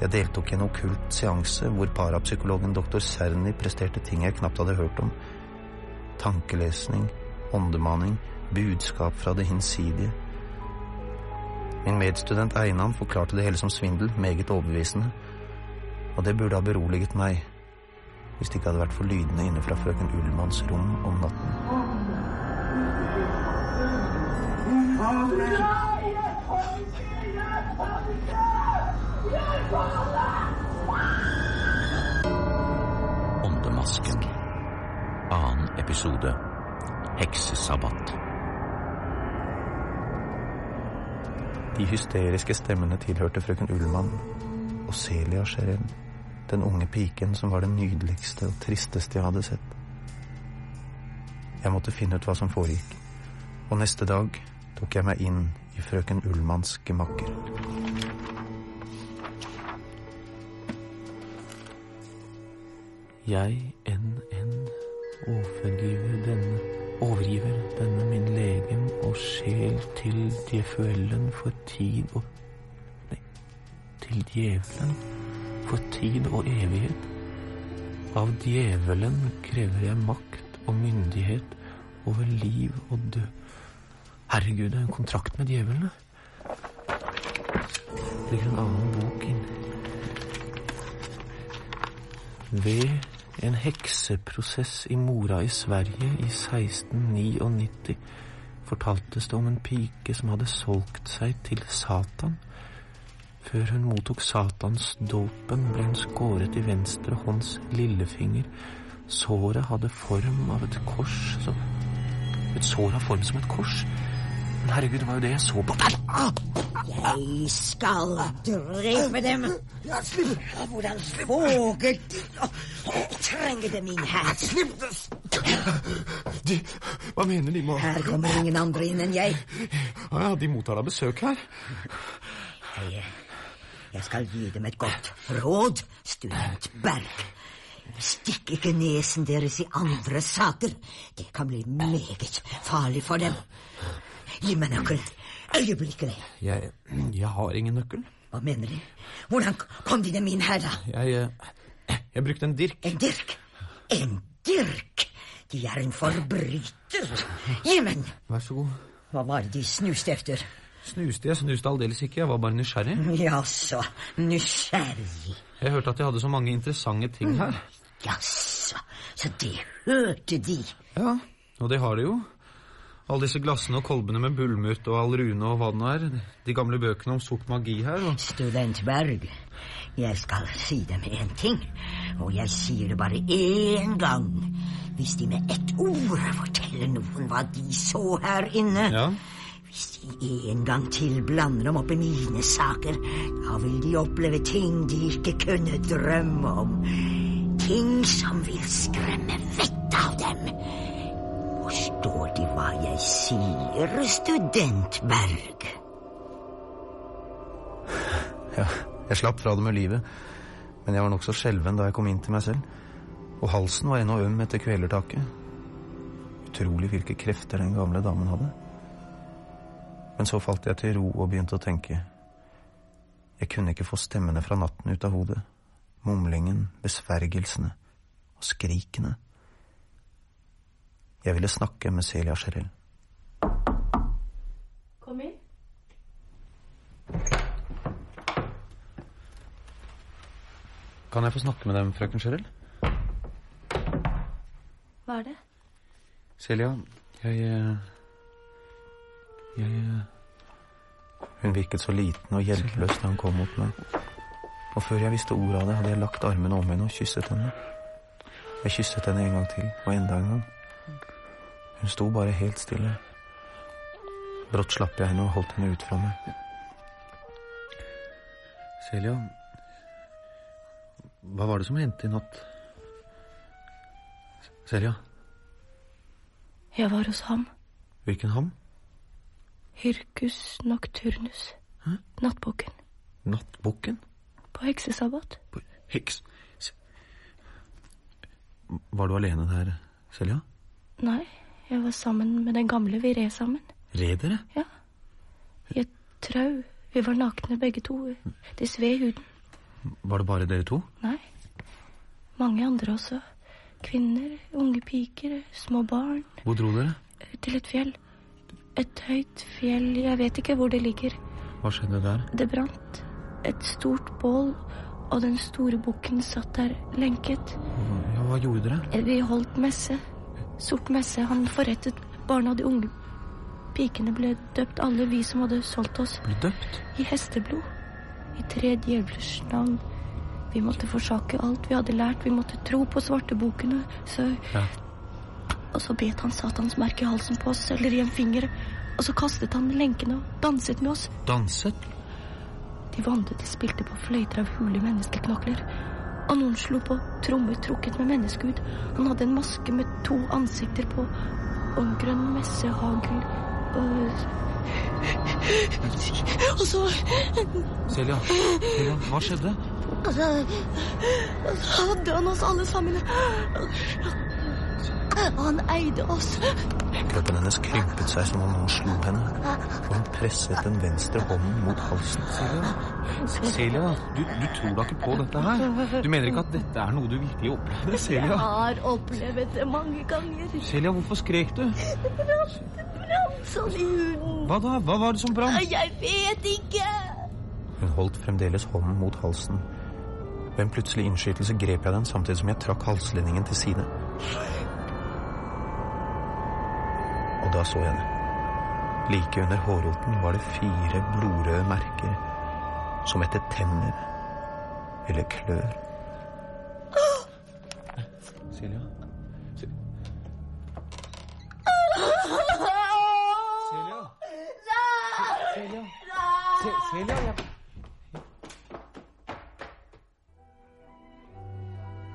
Speaker 6: Jeg deltok i en okkult seanse hvor parapsykologen dr. Cerny presterte ting jeg knapt hadde hørt om. Tankelesning, åndemaning, budskap fra det hinsidige. Min medstudent Einan forklarte det hele som svindel, meget overbevisende. Og det burde ha beroliget meg, hvis det ikke hadde vært for lydene inne fra frøken Ullmanns rom om natten.
Speaker 5: Åndemasken. Annen episode. Heksesabbat.
Speaker 6: De hysteriske stemmene tilhørte frøken Ullmann og Celia Cherel, den unge piken som var den nydeligste og tristeste jeg hadde sett. Jeg måtte finne ut hva som foregikk, og neste dag tok jeg meg inn i frøken Ullmanns gemakker. Jeg, NN, overgiver denne, overgiver denne min legem og sjel til djevelen for tid og Nei, til djevelen for tid og evighet. Av djevelen krever jeg makt og myndighet over liv og død. Herregud, det er en kontrakt med djevelen. Det ligger en annen bok inn. Ved en hekseprosess i Mora i Sverige i 1699 fortaltes det om en pike som hadde solgt seg til Satan. Før hun mottok satansdåpen, ble hun skåret i venstre hånds lillefinger. Såret hadde form av et kors som Et sår har form som et kors. Men herregud, det var jo det jeg så på.
Speaker 14: Jeg skal drepe dem. Hvordan våger de å trenge dem inn her?
Speaker 6: Slipp De, hva mener de må
Speaker 14: Her kommer ingen andre inn enn jeg.
Speaker 6: Ja, ja, de mottar da besøk her.
Speaker 14: Jeg, jeg skal gi dem et godt råd, student Berg. Stikk ikke nesen deres i andre saker. Det kan bli meget farlig for dem. Gi meg nøkkelen. Øyeblikkelig.
Speaker 6: Jeg, jeg har ingen nøkkel.
Speaker 14: Hva mener de? Hvordan kom de dem inn her, da?
Speaker 6: Jeg, eh, jeg brukte en dirk.
Speaker 14: En dirk? En dirk? De er en forbryter. Gi meg den.
Speaker 6: Vær så god.
Speaker 14: Hva var det de snuste efter?
Speaker 6: Snuste? Jeg snuste aldeles ikke. Jeg var bare nysgjerrig.
Speaker 14: Jaså, nysgjerrig.
Speaker 6: Jeg hørte at de hadde så mange interessante ting her.
Speaker 14: Jaså, så det hørte de.
Speaker 6: Ja, og det har de jo. Alle disse glassene og kolbene med bulmurt og Alrune og hva det nå er. De gamle bøkene om sort magi her. Og...
Speaker 14: Student Berg, jeg skal si dem én ting, og jeg sier det bare én gang. Hvis de med ett ord forteller noen hva de så her inne
Speaker 6: Ja.
Speaker 14: Hvis de en gang til blander dem opp i mine saker, da vil de oppleve ting de ikke kunne drømme om. Ting som vil skremme vettet av dem. Forstår de hva jeg sier, student Berg?
Speaker 6: Ja, jeg slapp fra det med livet, men jeg var nokså skjelven da jeg kom inn til meg selv. Og halsen var ennå øm etter kvelertaket. Utrolig hvilke krefter den gamle damen hadde. Men så falt jeg til ro og begynte å tenke. Jeg kunne ikke få stemmene fra natten ut av hodet. Mumlingen, besvergelsene og skrikene. Jeg ville snakke med Celia Cheryl.
Speaker 8: Kom inn.
Speaker 6: Kan jeg få snakke med dem, frøken Cheryl?
Speaker 8: Hva er det?
Speaker 6: Celia, jeg eh, Jeg eh, Hun virket så liten og hjelpeløs da hun kom mot meg. Og før jeg visste ordet av det, hadde jeg lagt armene om henne og kysset henne. Jeg kysset henne en gang til, og enda en gang. Hun sto bare helt stille. Brått slapp jeg henne og holdt henne ut fra meg. Celia, hva var det som hendte i natt? Celia,
Speaker 8: Jeg var hos ham.
Speaker 6: hvilken ham?
Speaker 8: Hyrkus nocturnus. Nattbukken.
Speaker 6: Nattbukken?
Speaker 8: På heksesabbat.
Speaker 6: På Heks... Var du alene der, Selja?
Speaker 8: Nei, jeg var sammen med den gamle. Vi red sammen.
Speaker 6: Red dere?
Speaker 8: I et trau. Vi var nakne begge to. Det sved huden.
Speaker 6: Var det bare dere to?
Speaker 8: Nei. Mange andre også. Kvinner, unge piker, små barn.
Speaker 6: Hvor dro dere?
Speaker 8: Til et fjell. Et høyt fjell. Jeg vet ikke hvor det ligger.
Speaker 6: Hva skjedde der?
Speaker 8: Det brant. Et stort bål, og den store bukken satt der lenket.
Speaker 6: Ja, hva gjorde dere?
Speaker 8: Vi holdt messe. Sort messe. Han forrettet barna og de unge. Pikene ble døpt, alle vi som hadde solgt oss.
Speaker 6: Ble døpt?
Speaker 8: I hesteblod. I tre djevlers navn. Vi måtte forsake alt vi hadde lært. Vi måtte tro på svartebokene. Så
Speaker 6: Ja.
Speaker 8: Og så bet han Satans merke i halsen på oss, eller i en finger. Og så kastet han lenkene og danset med oss.
Speaker 6: Danset?
Speaker 8: De vandret, de spilte på fløyter av hule menneskeknokler. Og noen slo på trommer trukket med menneskehud. Han hadde en maske med to ansikter på, og en grønn messehagel. Og, og så
Speaker 6: Selja, Selja, hva skjedde?
Speaker 8: Og og så hadde han oss alle sammen. Han eide oss.
Speaker 6: Kroppen hennes krympet seg som om noen slo henne. Og hun presset den venstre hånden mot halsen. Selja, Celia du, du tror da ikke på dette her? Du mener ikke at dette er noe du virkelig opplevde?
Speaker 8: Jeg har opplevd det mange ganger.
Speaker 6: Selja, hvorfor skrek du?
Speaker 8: Det brant, det brant sånn i huden.
Speaker 6: Hva da? Hva var det som brant?
Speaker 8: Jeg vet ikke.
Speaker 6: Hun holdt fremdeles hånden mot halsen. Ved en plutselig innskytelse grep jeg den samtidig som jeg trakk halslinningen til side og da så jeg henne. Like under hårroten var det fire blodrøde merker, som etter tenner eller klør. Silja? Sil Silja? Silja? Silja?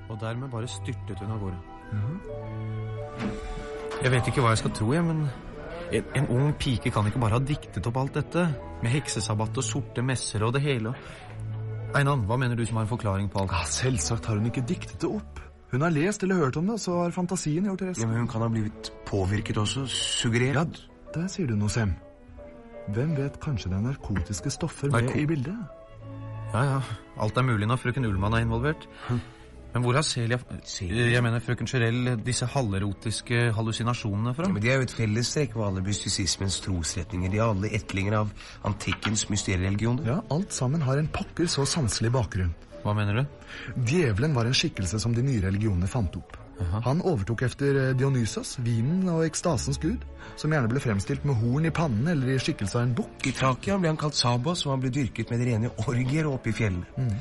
Speaker 6: Og dermed bare styrtet hun av gårde. Mm -hmm. Jeg vet ikke hva jeg skal tro, jeg, men en, en ung pike kan ikke bare ha diktet opp alt dette. Med heksesabbat og sorte messer og det hele. Einan, hva mener du som har en forklaring på alt?
Speaker 10: Ja, selvsagt har hun ikke diktet det opp. Hun har lest eller hørt om det, og så har fantasien gjort resten.
Speaker 16: Ja, men hun kan ha blitt påvirket også, suggerert.
Speaker 10: Ja, der sier du noe, Sem. Hvem vet, kanskje det er narkotiske stoffer med
Speaker 6: Narko-
Speaker 10: i bildet?
Speaker 6: Ja, ja. Alt er mulig når frøken Ullmann er involvert. Men hvor har Celia Jeg mener frøken Cherell disse halverotiske hallusinasjonene fra?
Speaker 16: Ja, men De er jo et fellestrekk ved alle mystisismens trosretninger. De er alle etlinger av antikkens mysteriereligioner.
Speaker 10: Ja, alt sammen har en pakker så sanselig bakgrunn.
Speaker 6: Hva mener du?
Speaker 10: Djevelen var en skikkelse som de nye religionene fant opp. Han overtok efter eh, Dionysos, vinen og ekstasens gud, som gjerne ble fremstilt med horn i pannen eller i skikkelse av en bukk.
Speaker 16: I Trakia ble han kalt Sabas, og han ble dyrket med de rene orgier oppe i fjellene.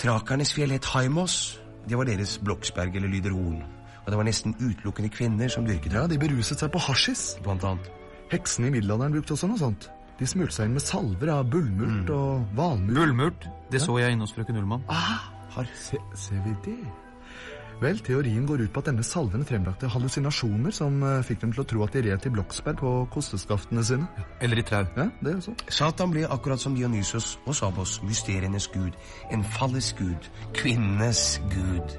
Speaker 16: Trakernes fjell het Haimos. Det var deres Bloksberg eller Lyderhorn. Og det var nesten utelukkende kvinner som dyrket det.
Speaker 10: Ja, de beruset seg på hasjis.
Speaker 16: Blant annet.
Speaker 10: Heksene i middelalderen brukte også noe sånt. De smurte seg inn med salver av bullmurt og valmurt.
Speaker 6: Bullmurt? Det så jeg inne hos frøken Ullmann.
Speaker 10: Har, se, ser vi det? Vel, teorien går ut på at denne salven fremlagte hallusinasjoner som uh, fikk dem til å tro at de red til Bloksberg på kosteskaftene sine.
Speaker 6: Eller i trau.
Speaker 10: Ja, det også.
Speaker 16: Satan ble akkurat som Dionysos og Sabos, mysterienes gud. En fallisk gud. Kvinnenes gud.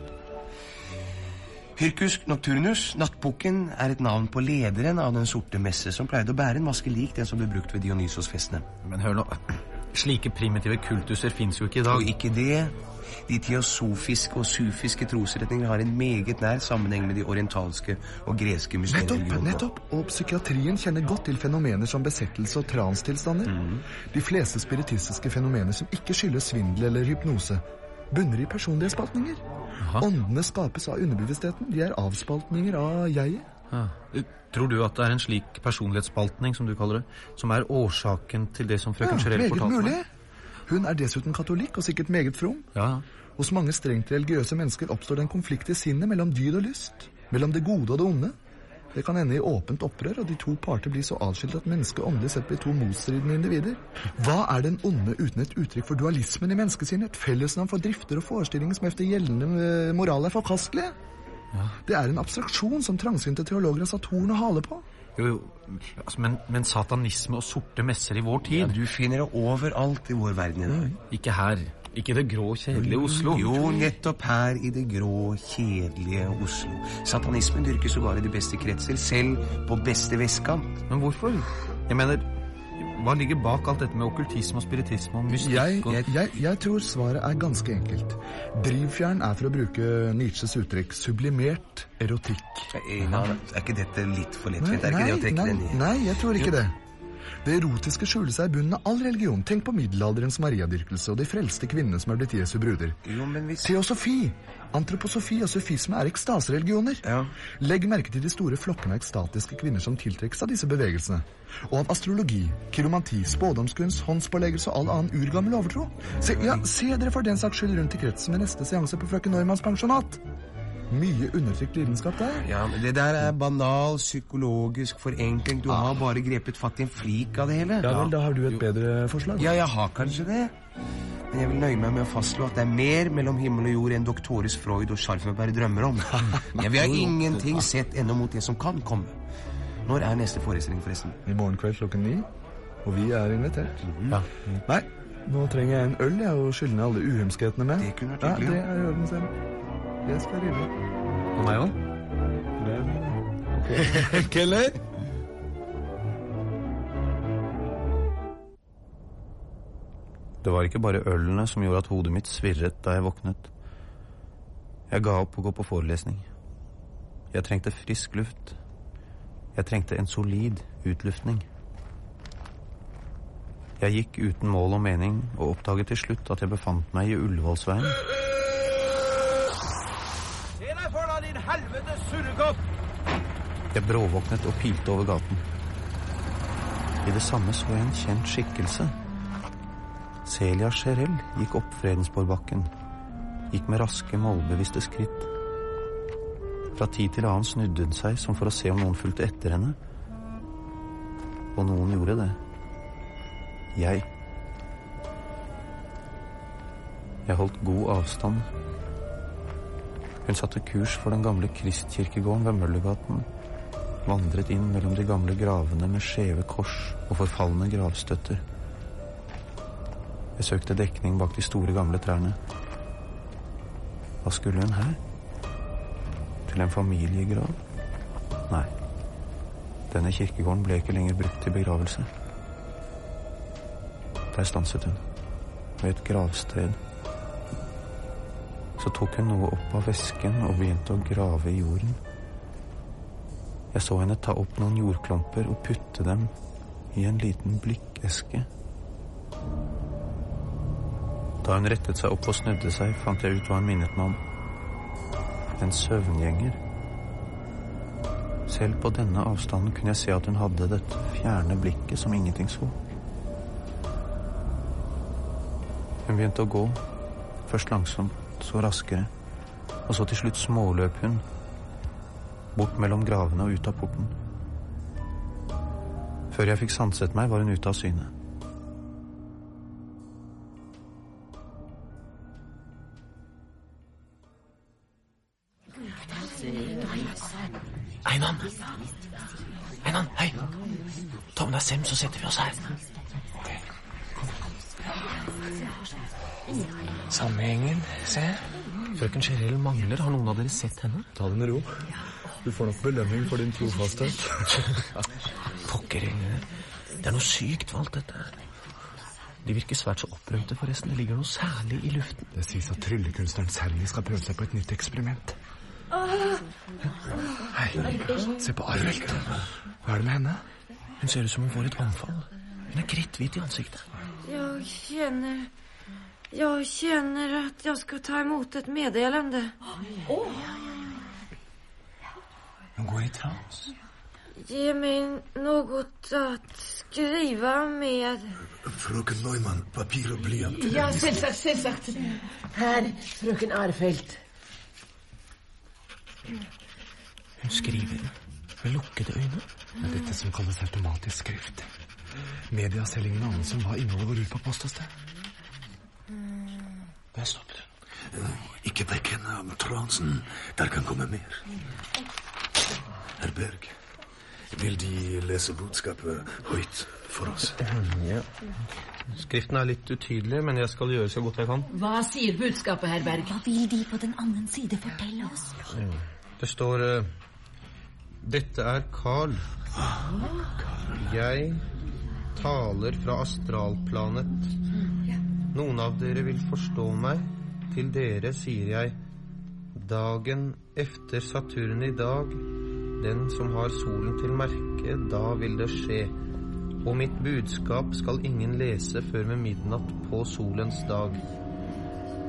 Speaker 16: Hyrkus nocturnus, nattbukken, er et navn på lederen av Den sorte messe, som pleide å bære en maske lik den som ble brukt ved Dionysos-festene.
Speaker 6: Men hør nå. Slike primitive kultuser fins jo ikke i dag.
Speaker 16: Og ikke det. De teosofiske og sufiske trosretninger har en meget nær sammenheng med de orientalske og greske
Speaker 10: Nettopp, nettopp. Og psykiatrien kjenner godt til fenomener som besettelse og transtilstander. De fleste spiritistiske fenomener som ikke skyldes svindel eller hypnose, bunner i personlighetsspaltninger. Åndene skapes av underbevisstheten. De er avspaltninger av jeget.
Speaker 6: Ja. Tror du at det er en slik personlighetsspaltning, som du kaller det, som er årsaken til det som frøken
Speaker 10: Ja,
Speaker 6: Cherell
Speaker 10: meget
Speaker 6: fortalte meg?
Speaker 10: Hun er dessuten katolikk og sikkert meget from.
Speaker 6: Ja,
Speaker 10: Hos mange strengt religiøse mennesker oppstår det en konflikt i sinnet mellom dyd og lyst. Mellom det gode og det onde. Det kan ende i åpent opprør, og de to parter blir så atskilt at mennesket åndelig sett blir to motstridende individer. Hva er den onde uten et uttrykk for dualismen i menneskesinnet? Et fellesnavn for drifter og forestillinger som efter gjeldende eh, moral er forkastelige? Det er en abstraksjon som trangsynte teologer har satt horn og hale på.
Speaker 6: Jo, jo. Altså, men, men satanisme og sorte messer i vår tid
Speaker 16: Ja, du finner det overalt i vår verden i dag.
Speaker 6: Ikke her. Ikke det grå, kjedelige Oslo.
Speaker 16: Jo, nettopp her i det grå, kjedelige Oslo. Satanismen dyrkes sågar i de beste kretser, selv på beste vestkant.
Speaker 6: Men hvorfor? Jeg mener, hva ligger bak alt dette med okkultisme og spiritisme og mystikk?
Speaker 10: Jeg,
Speaker 6: jeg,
Speaker 10: jeg, jeg tror svaret er ganske enkelt. Drivfjern er, for å bruke Nietzsches uttrykk, sublimert erotikk.
Speaker 16: Einar, er ikke dette litt for lettvint? Er ikke det å trekke
Speaker 10: nei, nei, jeg tror ikke det. Det erotiske skjuler seg i bunnen av all religion. Tenk på middelalderens mariadyrkelse og de frelste kvinnene som er blitt Jesu bruder.
Speaker 16: Jo, men hvis...
Speaker 10: Teosofi, antroposofi og sufisme er ekstasereligioner. Legg merke til de store flokkene av ekstatiske kvinner som tiltrekkes av disse bevegelsene. Og av astrologi, kiromanti, spådomskunst, håndspåleggelse og all annen urgammel overtro. Se, ja, se dere for den saks skyld rundt i kretsen med neste seanse på frøken Neumanns pensjonat. Mye undertrykt lidenskap der.
Speaker 16: Ja, men Det der er banal psykologisk forenkling. Du har bare grepet fatt i en flik av det hele.
Speaker 10: Ja vel, da har du et bedre forslag.
Speaker 16: Ja, jeg har kanskje det. Men jeg vil nøye meg med å fastslå at det er mer mellom himmel og jord enn doktoris Freud og Scharfenberg drømmer om. Men vi har ingenting sett ennå mot det som kan komme. Når er neste forestilling, forresten?
Speaker 10: I morgen kveld klokken ni. Og vi er invitert.
Speaker 16: Ja.
Speaker 10: Nei, nå trenger jeg en øl jeg, og skylle ned alle uhumskhetene med.
Speaker 16: Det kunne vært
Speaker 10: ja, det er i orden, Sem. Det skal rive.
Speaker 6: Og meg òg?
Speaker 10: Keller?
Speaker 6: Det var ikke bare ølene som gjorde at hodet mitt svirret da jeg våknet. Jeg ga opp å gå på forelesning. Jeg trengte frisk luft. Jeg trengte en solid utluftning. Jeg gikk uten mål og mening og oppdaget til slutt at jeg befant meg i Ullevålsveien.
Speaker 19: Se deg for deg, din helvete surrekopp!
Speaker 6: Jeg bråvåknet og pilte over gaten. I det samme så jeg en kjent skikkelse. Celia Cherell gikk opp Fredensborgbakken. Gikk med raske, målbevisste skritt. Fra tid til annen snudde hun seg som for å se om noen fulgte etter henne. Og noen gjorde det. Jeg. Jeg holdt god avstand. Hun satte kurs for den gamle Kristkirkegården ved Møllergaten. Vandret inn mellom de gamle gravene med skjeve kors og forfalne gravstøtter. Jeg søkte dekning bak de store, gamle trærne. Hva skulle hun her? Til en familiegrav? Nei. Denne kirkegården ble ikke lenger brukt til begravelse. Der stanset hun, ved et gravsted. Så tok hun noe opp av vesken og begynte å grave i jorden. Jeg så henne ta opp noen jordklumper og putte dem i en liten blikkeske. Da hun rettet seg opp og snudde seg, fant jeg ut hva hun minnet meg om. En søvngjenger. Selv på denne avstanden kunne jeg se at hun hadde dette fjerne blikket som ingenting så. Hun begynte å gå, først langsomt, så raskere, og så til slutt småløp hun, bort mellom gravene og ut av porten. Før jeg fikk sanset meg, var hun ute av syne.
Speaker 20: Einan! Einan, hei! Ta med deg Sem, så setter vi oss her. Samme gjengen, se. Frøken Cheryl mangler. Har noen av dere sett henne?
Speaker 10: Ta det med ro. Du får nok belønning for din trofasthet.
Speaker 20: Pokker, det er noe sykt for alt dette. De virker svært så opprømte, forresten. Det ligger noe særlig i luften.
Speaker 10: Det sies at tryllekunstneren Sally skal prøve seg på et nytt eksperiment. Hei, se på Arvelt. Hva er det med henne?
Speaker 20: Hun ser ut som hun får et anfall. Hun er kritthvit i ansiktet.
Speaker 21: Jeg kjenner Jeg kjenner at jeg skal ta imot et meddelende. meddelande.
Speaker 20: Hun går i trans.
Speaker 21: Gi meg noe å skrive med.
Speaker 17: Frøken Neumann, papir og blyant.
Speaker 7: Ja, selvsagt, selvsagt. Her, frøken Arfelt.
Speaker 20: Hun skriver med lukkede øyne.
Speaker 10: Det er dette som kalles automatisk skrift. Media selger ingen anelse om hva innholdet går ut på post og sted.
Speaker 20: Der stoppet hun.
Speaker 17: Ikke vekk henne om transen. Der kan komme mer. Herr Berg, vil De lese budskapet høyt for oss?
Speaker 6: Ja. Skriften er litt utydelig, men jeg skal gjøre så godt jeg kan.
Speaker 7: Hva sier budskapet, herr Berg?
Speaker 12: Hva vil de på den andre side fortelle oss?
Speaker 6: Det står eh, Dette er Carl. Jeg taler fra astralplanet. Noen av dere vil forstå meg. Til dere sier jeg dagen efter Saturn i dag, den som har solen til merke, da vil det skje. Og mitt budskap skal ingen lese før med midnatt på solens dag.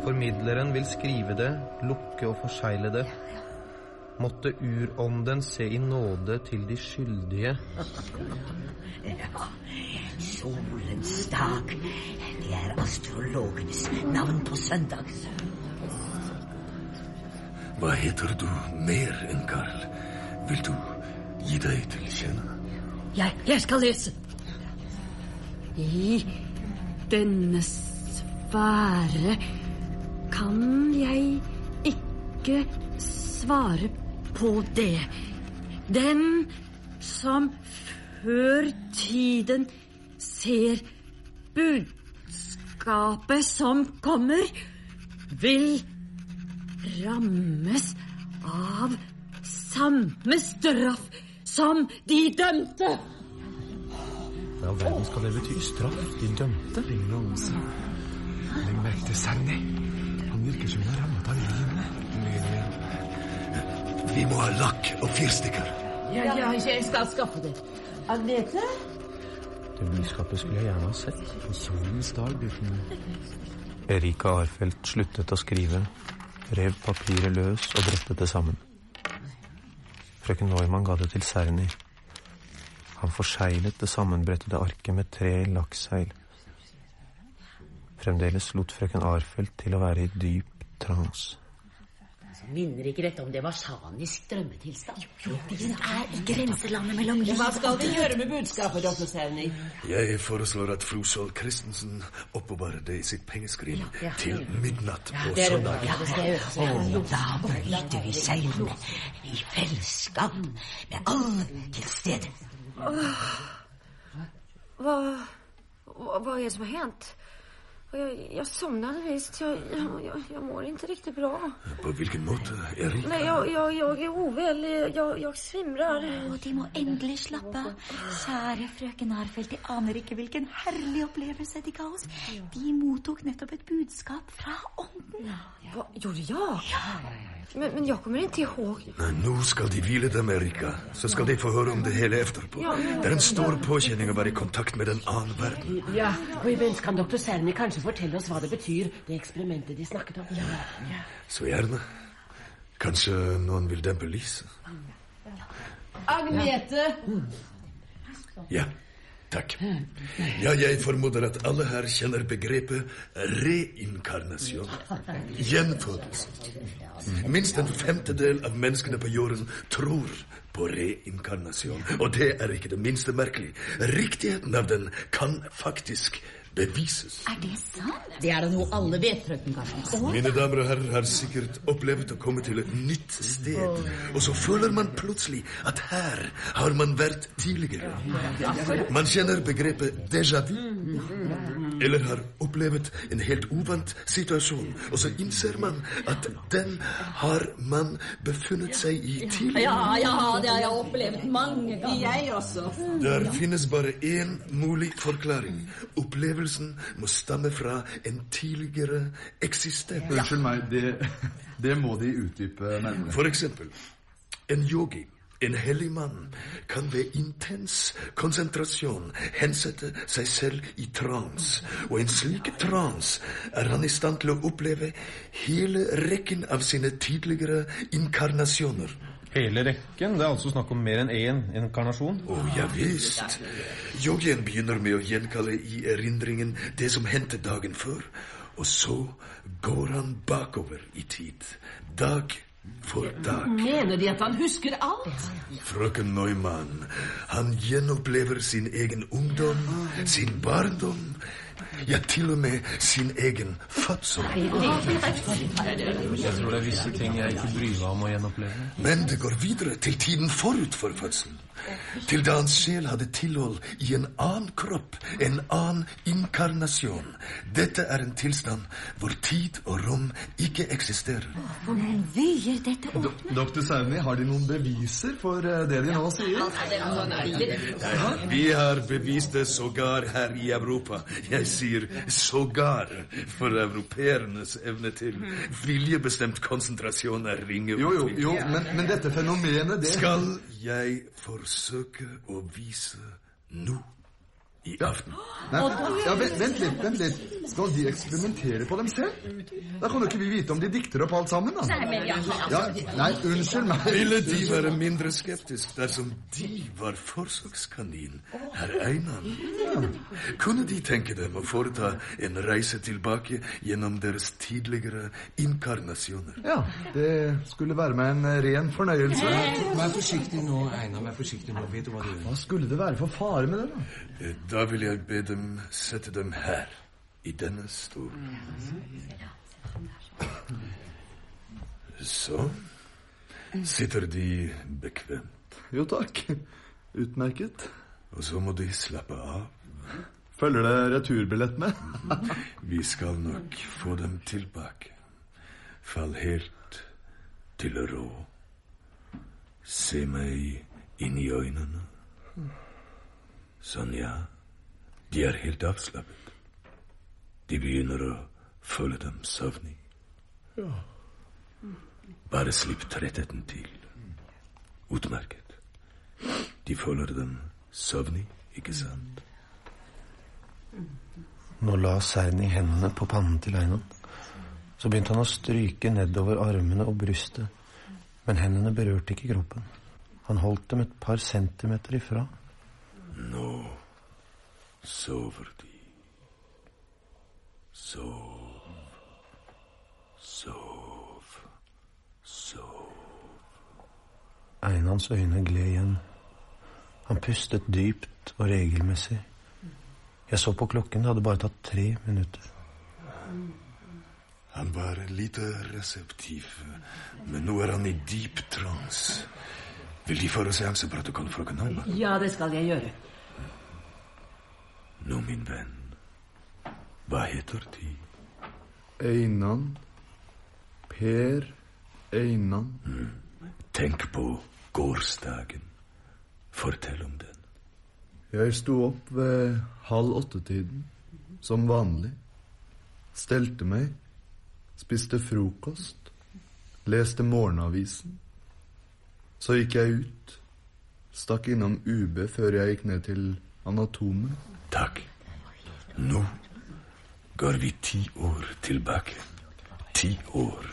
Speaker 6: Formidleren vil skrive det, lukke og forsegle det. Måtte urånden se i nåde til de skyldige.
Speaker 14: Ja, solens dag. Det er astrologenes navn på søndag.
Speaker 17: Hva heter du mer enn Karl? Vil du gi deg til kjenne?
Speaker 13: Jeg, jeg skal lese. I denne sfære kan jeg ikke svare på det. Den som før tiden ser budskapet som kommer, vil rammes av samme straff som de dømte.
Speaker 6: Hva i all verden skal det bety? Straff? De dømte?
Speaker 10: Ingen anelse. Legg merke til Sandy. Han virker som hun er rammet av livet.
Speaker 17: Vi må ha lakk og fyrstikker.
Speaker 7: Ja, ja, jeg skal skaffe det. Agnete?
Speaker 6: Det nyskapet skulle jeg gjerne ha sett.
Speaker 10: På solens dag, gutten.
Speaker 6: Erika Arfeldt sluttet å skrive, rev papiret løs og brettet det sammen. Frøken Neumann ga det til Serni. Han forseglet det sammenbrettede arket med tre lakkseil. Fremdeles lot frøken Arfeldt til å være i dyp trans.
Speaker 9: Minner ikke dette om det var sjanisk drømmetilstand?
Speaker 12: Jo, det er i grenselandet mellom liv
Speaker 15: Hva skal vi gjøre med budskapet, doktor Serni?
Speaker 17: Jeg foreslår at fru Sol Christensen oppbevarer det i sitt pengeskrin
Speaker 15: ja.
Speaker 17: til midnatt på
Speaker 15: ja, er
Speaker 17: søndag.
Speaker 15: Ja.
Speaker 14: Og da bryter vi seilene i fellesskap med alle til stede.
Speaker 13: Hva, hva, vad är det som har hänt? Jag, jag somnade visst. Jag, jag, jag, jag mår inte riktigt bra.
Speaker 17: På hvilken måte, Erik?
Speaker 13: Nej, jeg, jeg, jeg er oväl. Jeg, jeg svimrer.
Speaker 12: Å, de må endelig slappe av. Kjære frøken Arfeldt, de aner ikke hvilken herlig opplevelse de ga oss. De mottok nettopp et budskap fra ånden.
Speaker 13: Hva gjorde jeg? Men, men jeg kommer ikke ihåg.
Speaker 17: Nå skal de hvile dem, Erika. Så skal de få høre om det hele etterpå.
Speaker 13: Ja, men-
Speaker 17: Det er en stor påkjenning å være i kontakt med den annen verden.
Speaker 15: Ja, og i kan doktor Serni kanskje fortelle oss hva det betyr, det eksperimentet de snakket om.
Speaker 17: Så gjerne. Kanskje noen vil dempe lyset?
Speaker 15: Agnete!
Speaker 17: Ja, takk. Ja, jeg formoder at alle her kjenner begrepet reinkarnasjon. Gjenfødelse. Minst en femtedel av menneskene på jorden tror på reinkarnasjon. Og det er ikke det minste merkelig. Riktigheten av den kan faktisk bevises.
Speaker 12: Er det sant?
Speaker 9: Det er da noe alle vet, frøken Karstensen.
Speaker 17: Mine damer og herrer har sikkert opplevd å komme til et nytt sted, og så føler man plutselig at her har man vært tidligere. Man kjenner begrepet déjà vu, eller har opplevd en helt uvant situasjon, og så innser man at den har man befunnet seg i tidligere.
Speaker 11: Ja, ja, det har jeg opplevd mange ganger.
Speaker 15: Jeg også.
Speaker 17: Der finnes bare én mulig forklaring. Opplevelsen må stamme fra en tidligere eksistens.
Speaker 10: Unnskyld meg, det, det må De utdype nærmere.
Speaker 17: For eksempel, en yogi, en hellig mann, kan ved intens konsentrasjon hensette seg selv i trans. Og i en slik trans er han i stand til å oppleve hele rekken av sine tidligere inkarnasjoner.
Speaker 6: Hele rekken? Det er altså snakk om mer enn én inkarnasjon?
Speaker 17: Å ja visst. Yogien begynner med å gjenkalle i erindringen det som hendte dagen før. Og så går han bakover i tid. Dag for dag.
Speaker 15: Mener de at han husker alt?
Speaker 17: Frøken Neumann, han gjenopplever sin egen ungdom, sin barndom, ja, til og med sin egen fødsel.
Speaker 6: Jeg tror det er visse ting jeg ikke bryr meg om å gjenoppleve.
Speaker 17: Men det går videre til tiden forut for fødselen. Til da hans sjel hadde tilhold i en annen kropp, en annen inkarnasjon. Dette er en tilstand hvor tid og rom ikke eksisterer.
Speaker 12: For noen vyer dette
Speaker 10: åpner? Dr. Sauni, har De noen beviser for eh, det De nå sier?
Speaker 17: Vi har bevist det sågar her i Europa. Jeg sier sågar, for europeernes evne til viljebestemt konsentrasjon er ringe.
Speaker 10: Jo, jo, jo, men, men dette fenomenet, det
Speaker 17: Skal jeg forsøke å vise nå i aften?
Speaker 10: Nei, ja, vent, litt, vent litt. Skal de eksperimentere på dem selv? Da kan jo ikke vi vite om de dikter opp alt sammen, da.
Speaker 11: Nei, men ja,
Speaker 10: Ja, nei, unnskyld meg.
Speaker 17: Ville de være mindre skeptisk dersom de var forsøkskanin, herr Einan? Kunne de tenke dem å foreta en reise tilbake gjennom deres tidligere inkarnasjoner?
Speaker 10: Ja, det skulle være meg en ren fornøyelse.
Speaker 16: Vær forsiktig nå, Einar. Vær forsiktig nå. Vet du hva du gjør?
Speaker 10: Hva skulle det være for fare med det, da?
Speaker 17: Da vil jeg be dem sette dem her, i denne stolen. Så sitter de bekvemt.
Speaker 10: Jo takk. Utmerket.
Speaker 17: Og så må de slappe av.
Speaker 10: Følger det returbillett med?
Speaker 17: Vi skal nok få dem tilbake. Fall helt til ro. Se meg inn i øynene. Sånn, ja. De er helt avslappet. De begynner å føle dem søvnig.
Speaker 10: Ja.
Speaker 17: Bare slipp trettheten til. Utmerket. De føler dem søvnig, ikke sant?
Speaker 6: Nå la Serni hendene på pannen til Einan. Så begynte han å stryke nedover armene og brystet, men hendene berørte ikke kroppen. Han holdt dem et par centimeter ifra.
Speaker 17: Nå sover de. Sov. Sov. sov.
Speaker 6: Einans øyne gled igjen. Han pustet dypt og regelmessig. Jeg så på klokken, det hadde bare tatt tre minutter.
Speaker 17: Han var lite reseptiv, men nå er han i dyp trans. Vil De føre seanseprotokoll, frøken Holmer?
Speaker 15: Ja, det skal jeg gjøre.
Speaker 17: Nå, min venn, hva heter De?
Speaker 10: Einan. Per Einan.
Speaker 17: Tenk på gårsdagen. Fortell om den.
Speaker 10: Jeg sto opp ved halv åtte-tiden, som vanlig. Stelte meg, spiste frokost, leste morgenavisen. Så gikk jeg ut, stakk innom UB før jeg gikk ned til Anatomen.
Speaker 17: Takk. Nå går vi ti år tilbake. Ti år.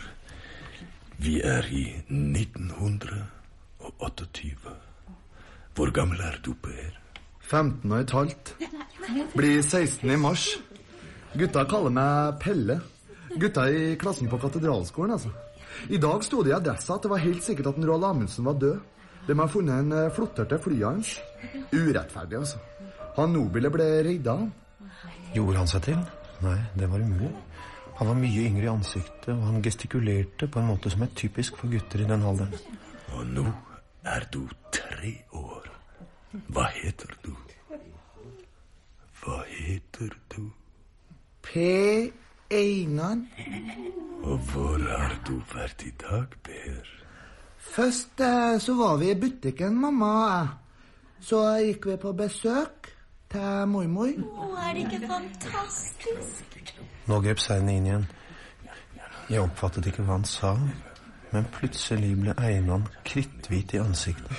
Speaker 17: Vi er i 1928. Hvor gammel er du, Per?
Speaker 10: 15 og et halvt. Blir 16 i mars. Gutta kaller meg Pelle. Gutta i klassen på katedralskolen, altså. I dag sto det i adressa at det var helt sikkert at Roald Amundsen var død. De har funnet en flotterte flottere til flyet hans. Urettferdig, altså. Han Nobile ble redda.
Speaker 6: Gjorde han seg til? Nei, det var umulig. Han var mye yngre i ansiktet, og han gestikulerte på en måte som er typisk for gutter i den alderen.
Speaker 17: Og nå er du tre år. Hva heter du? Hva heter du?
Speaker 22: Per Einan.
Speaker 17: Og hvor har du vært i dag, Per?
Speaker 22: Først eh, så var vi i butikken, mamma og jeg. Så gikk vi på besøk til mormor.
Speaker 12: Å, er det ikke fantastisk?
Speaker 6: Nå grep seilene inn igjen. Jeg oppfattet ikke hva han sa, men plutselig ble Einan kritthvit i ansiktet.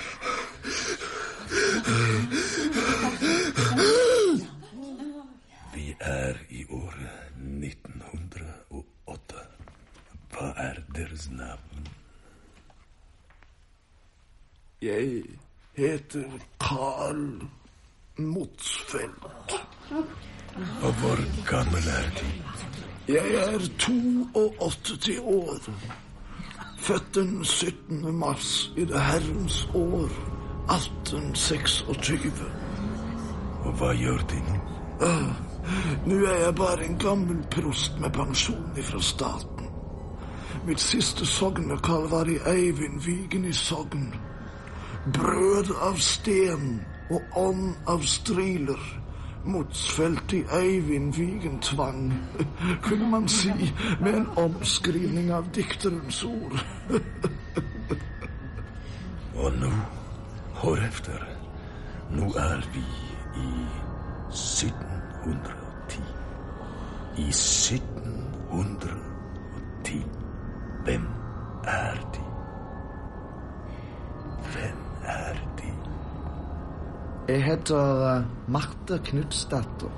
Speaker 17: Vi er i året 1908. Hva er deres navn?
Speaker 22: Jeg heter Carl Motsfeldt.
Speaker 17: Og hvor gammel er du?
Speaker 22: Jeg er 82 år. Født den 17. mars i det herrens år 1826.
Speaker 17: Og hva gjør de nå?
Speaker 22: Uh, Nå er jeg bare en gammel prost med pensjon ifra staten. Mitt siste sognekall var i Eivind Vigen i Sogn. Brød av sten og ånd av striler. Motsfelt i Eivind Vigen tvang, kunne man si, med en omskrivning av dikterens ord.
Speaker 17: Og nå, hårefter, nå er vi i 1710. I 1710. Hvem er de? Hvem er de?
Speaker 22: Jeg heter eh, Marte Knutsdatter.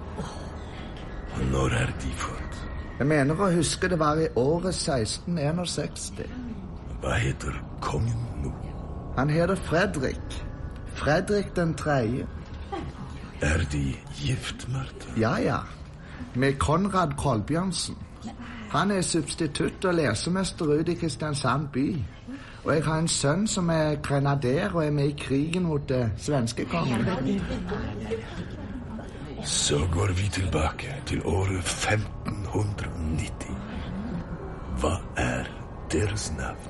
Speaker 17: Og når er de født?
Speaker 22: Jeg mener å huske det var i året 1661.
Speaker 17: Hva heter kongen nå?
Speaker 22: Han heter Fredrik. Fredrik den tredje.
Speaker 17: Er de gift, Marte?
Speaker 22: Ja, ja. Med Konrad Kolbjørnsen. Han er substitutt og lesemester ute i Kristiansand by. Og jeg har en sønn som er grenader og er med i krigen mot det svenske kongen.
Speaker 17: Så går vi tilbake til året 1590. Hva er deres navn?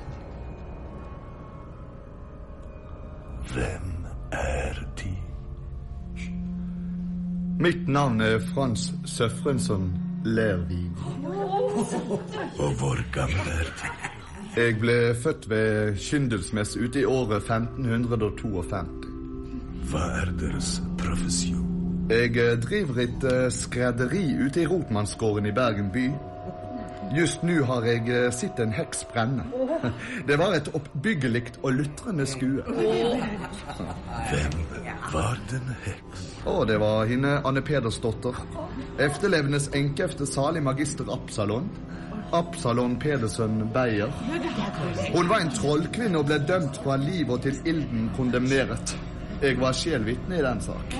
Speaker 17: Hvem er de?
Speaker 10: Mitt navn er Frans Søfrensson Lervig.
Speaker 17: Og hvor gammel er de?
Speaker 10: Jeg ble født ved Kyndelsmess ute i året 1552.
Speaker 17: Hva er deres profesjon?
Speaker 10: Jeg eh, driver et eh, skredderi ute i Rotmannsgården i Bergen by. Just nå har jeg eh, sett en heks brenne. Det var et oppbyggelig og lutrende skue.
Speaker 17: Hvem var denne heks?
Speaker 10: Å, det var henne Anne Pedersdotter. Efterlevendes enke efter salig magister Absalon. Absalon Pedersen Beyer. Hun var en trollkvinne og ble dømt fra liv og til ilden kondemneret. Jeg var sjelvitne i den sak.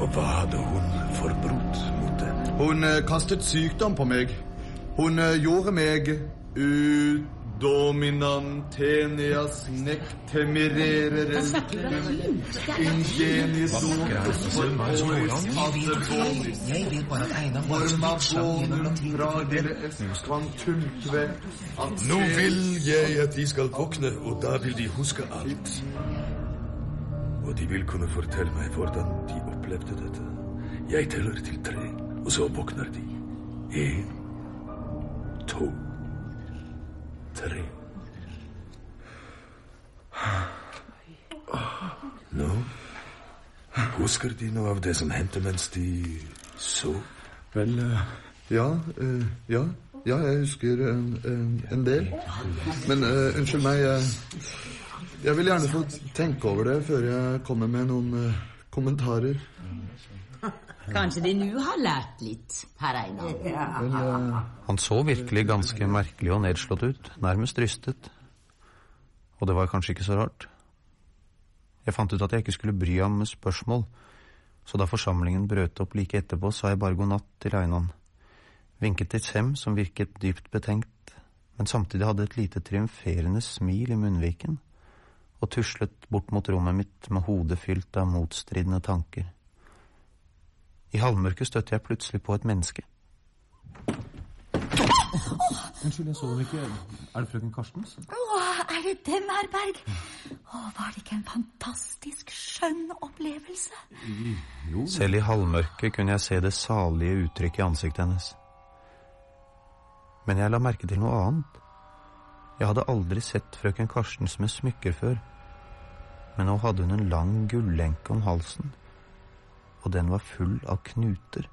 Speaker 17: Og hva hadde hun forbrutt mot det?
Speaker 10: Hun eh, kastet sykdom på meg. Hun eh, gjorde meg Dominam tenias necte Ingenis docus for adebonis
Speaker 16: Jeg vet bare at Einar bare så vidt slapp gjennom latin.
Speaker 10: Fragere est quantumque
Speaker 17: Nå vil jeg at de skal våkne, og da vil de huske alt. Og de vil kunne fortelle meg hvordan de opplevde dette. Jeg teller til tre, og så våkner de. En, to, tre. Nå Husker de noe av det som hendte mens de sov?
Speaker 10: Vel, eh, ja, eh, ja, ja, jeg husker en, en, en del. Men uh, unnskyld meg, jeg, jeg vil gjerne få tenke over det før jeg kommer med noen uh, kommentarer.
Speaker 9: Kanskje de nå har lært litt, herr Einar?
Speaker 10: Eh,
Speaker 6: Han så virkelig ganske merkelig og nedslått ut, nærmest rystet. Og det var kanskje ikke så rart. Jeg fant ut at jeg ikke skulle bry ham med spørsmål, så da forsamlingen brøt opp like etterpå, sa jeg bare god natt til Einan. Vinket til Sem, som virket dypt betenkt, men samtidig hadde et lite triumferende smil i munnviken, og tuslet bort mot rommet mitt med hodet fylt av motstridende tanker. I halvmørket støtte jeg plutselig på et menneske.
Speaker 23: Unnskyld, jeg så dem ikke. Er det frøken Karstens?
Speaker 12: Å, er det dem, Herberg? Å, var det ikke en fantastisk skjønn opplevelse?
Speaker 23: Jo.
Speaker 6: Selv i halvmørket kunne jeg se det salige uttrykket i ansiktet hennes. Men jeg la merke til noe annet. Jeg hadde aldri sett frøken Karstens med smykker før, men nå hadde hun en lang gullenke om halsen, og den var full av knuter.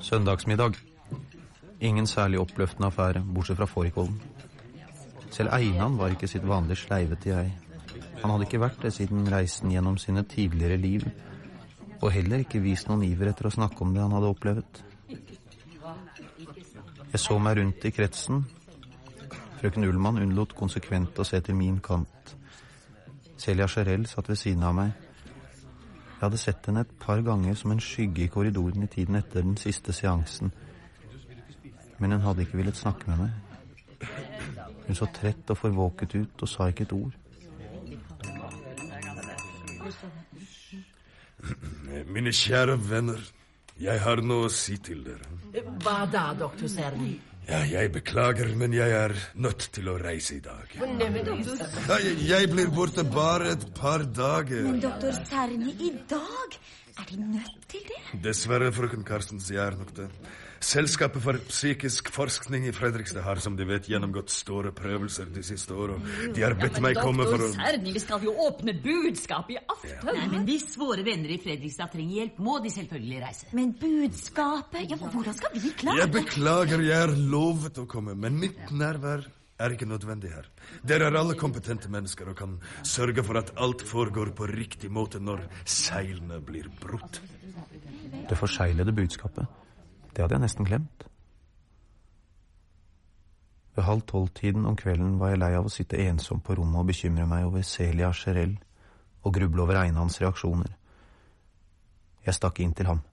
Speaker 6: Søndagsmiddag. Ingen særlig oppløftende affære, bortsett fra fårikålen. Selv Einan var ikke sitt vanlige sleivete jeg. Han hadde ikke vært det siden reisen gjennom sine tidligere liv, og heller ikke vist noen iver etter å snakke om det han hadde opplevd. Jeg så meg rundt i kretsen. Frøken Ullmann unnlot konsekvent å se til min kant. Celia Charell satt ved siden av meg. Jeg hadde sett henne et par ganger som en skygge i korridoren i tiden etter den siste seansen, men hun hadde ikke villet snakke med meg. Hun så trett og forvåket ut og sa ikke et ord.
Speaker 17: Mine kjære venner, jeg har noe å si til dere.
Speaker 15: Hva da, doktor Serni?
Speaker 17: Ja, jeg beklager, men jeg er nødt til å reise i dag. Ja, jeg, jeg blir borte bare et par dager.
Speaker 12: Men doktor Serni, i dag? Er De nødt til det?
Speaker 17: Dessverre, frøken Carstens, jeg er nok det. Selskapet for psykisk forskning i Fredrikstad har, som de vet, gjennomgått store prøvelser de siste årene. De har bedt meg komme for å
Speaker 11: Doktor Serni, vi skal jo åpne budskap i aften.
Speaker 9: Nei, men Hvis våre venner i Fredrikstad trenger hjelp, må de selvfølgelig reise.
Speaker 12: Men budskapet Ja, hvordan skal vi klare
Speaker 17: Jeg beklager, jeg er lovet å komme, men mitt nærvær er ikke nødvendig her. Dere er alle kompetente mennesker og kan sørge for at alt foregår på riktig måte når seilene blir brutt.
Speaker 6: Det forseglede budskapet. Det hadde jeg nesten glemt. Ved halv tolv-tiden om kvelden var jeg lei av å sitte ensom på rommet og bekymre meg over Celia Cherell og gruble over Einans reaksjoner. Jeg stakk inn til ham.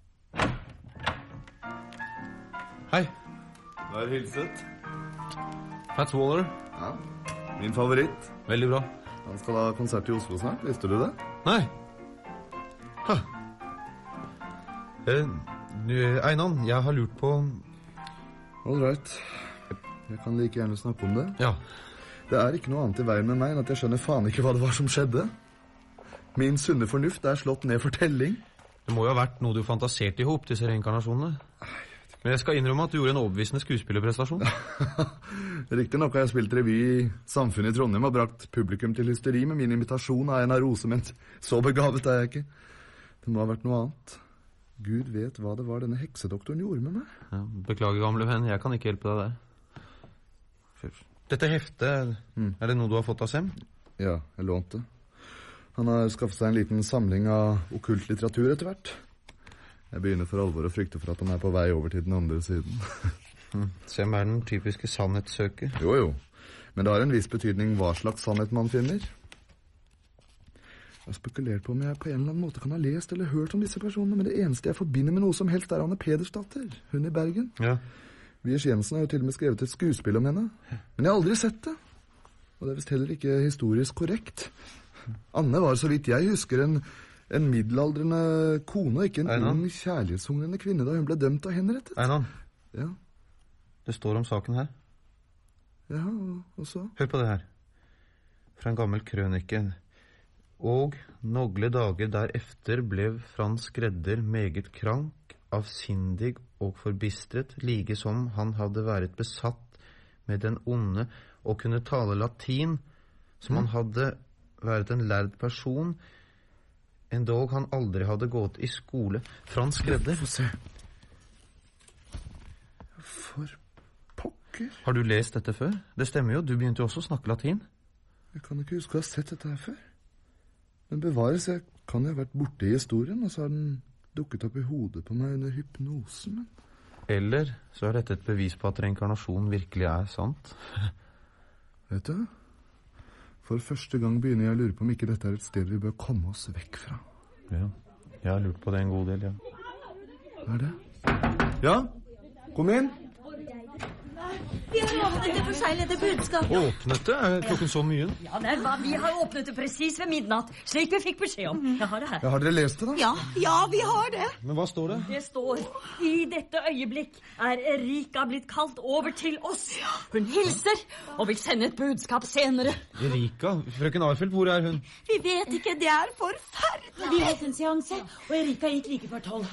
Speaker 10: Hei. Vær hilset.
Speaker 23: Fats Waller.
Speaker 10: Ja, Min favoritt.
Speaker 23: Veldig bra.
Speaker 10: Han skal ha konsert i Oslo snart. Visste du det?
Speaker 6: Nei. Ha. Eh, Einan, jeg har lurt på
Speaker 10: All right. Jeg kan like gjerne snakke om det.
Speaker 6: Ja.
Speaker 10: Det er ikke noe annet i veien med meg enn at jeg skjønner faen ikke hva det var som skjedde. Min sunne fornuft er slått ned for telling.
Speaker 6: Det må jo ha vært noe du fantaserte i hop, disse reinkarnasjonene. Men jeg skal innrømme at du gjorde en overbevisende skuespillerprestasjon.
Speaker 10: Riktignok har jeg spilt revy i Samfunnet i Trondheim og brakt publikum til hysteri med min invitasjon av en av Rose, men så begavet er jeg ikke. Det må ha vært noe annet. Gud vet hva det var denne heksedoktoren gjorde med meg.
Speaker 6: Ja, beklager, gamle venn, jeg kan ikke hjelpe deg der. Dette heftet, er det noe du har fått av Sem?
Speaker 10: Ja, jeg lånte. Han har skaffet seg en liten samling av okkult litteratur etter hvert. Jeg begynner for alvor å frykte for at han er på vei over til den andre siden.
Speaker 6: Sem er den typiske sannhetssøker.
Speaker 10: Jo, jo. Men det har en viss betydning hva slags sannhet man finner. Jeg har spekulert på om jeg på en eller annen måte kan ha lest eller hørt om disse personene, men det eneste jeg forbinder med noe som helst, er Anne Pedersdatter, hun i Bergen.
Speaker 6: Ja.
Speaker 10: Wiers Jensen har jo til og med skrevet et skuespill om henne. Men jeg har aldri sett det. Og det er visst heller ikke historisk korrekt. Anne var, så vidt jeg husker, en, en middelaldrende kone, ikke en
Speaker 6: Einan.
Speaker 10: ung kjærlighetshungrende kvinne da hun ble dømt og henrettet.
Speaker 6: Einan,
Speaker 10: Ja,
Speaker 6: det står om saken her.
Speaker 10: ja, og, og så?
Speaker 6: Hør på det her. Fra en gammel krønike. Og nogle dager derefter ble Frans Gredder meget krank, avsindig og forbistret, like som han hadde vært besatt med den onde og kunne tale latin, som han hadde vært en lærd person, endog han aldri hadde gått i skole. Frans Gredder.
Speaker 10: Få se. For pokker.
Speaker 6: Har du lest dette før? Det stemmer jo, du begynte jo også å snakke latin.
Speaker 10: Jeg kan ikke huske å ha sett dette her før. Men bevares, jeg kan jo ha vært borte i historien, og så har den dukket opp i hodet på meg under hypnosen. Men
Speaker 6: Eller så er dette et bevis på at reinkarnasjon virkelig er sant.
Speaker 10: vet du, for første gang begynner jeg å lure på om ikke dette er et sted vi bør komme oss vekk fra.
Speaker 6: Ja, jeg har lurt på det en god del, ja.
Speaker 10: Hva er det? Ja? Kom inn.
Speaker 12: Vi har åpnet det forseglede budskapet.
Speaker 6: Åpnet det? Er klokken så mye?
Speaker 11: Ja, nei, hva, Vi har åpnet det presis ved midnatt, slik vi fikk beskjed om. Jeg har det her.
Speaker 10: Ja, har dere lest det, da?
Speaker 12: Ja, ja, vi har det.
Speaker 6: Men hva står det?
Speaker 11: Det står I dette øyeblikk er Erika blitt kalt over til oss. Hun hilser og vil sende et budskap senere.
Speaker 6: Erika? Frøken Arfeldt, hvor er hun?
Speaker 12: Vi vet ikke, det er forferdelig.
Speaker 9: Vi holdt en seanse, og Erika gikk like før tolv.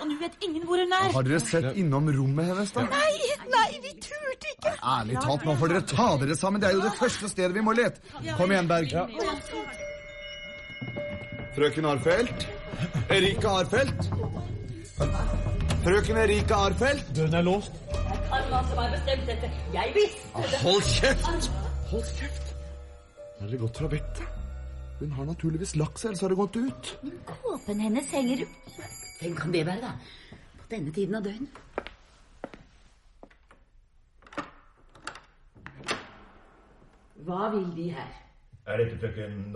Speaker 9: Og nå vet ingen hvor hun er.
Speaker 10: Har dere sett innom rommet hennes, da?
Speaker 12: Nei, nei, vi turte ikke.
Speaker 10: Ærlig talt, nå får dere ta dere sammen. Det er jo det første stedet vi må lete. Kom igjen, Berg. Frøken Arfeldt? Erika Arfeldt? Frøken Erika Arfeldt?
Speaker 23: Døren er låst.
Speaker 11: Han var som har bestemt dette. Jeg visste det.
Speaker 10: Hold kjeft! Hold kjeft. Er det gått fra vettet? Hun har naturligvis lagt seg, ellers har det gått ut.
Speaker 9: Men Kåpen hennes henger Den kan det være, da? På denne tiden av døgnet?
Speaker 15: Hva vil De her?
Speaker 24: Er dette frøken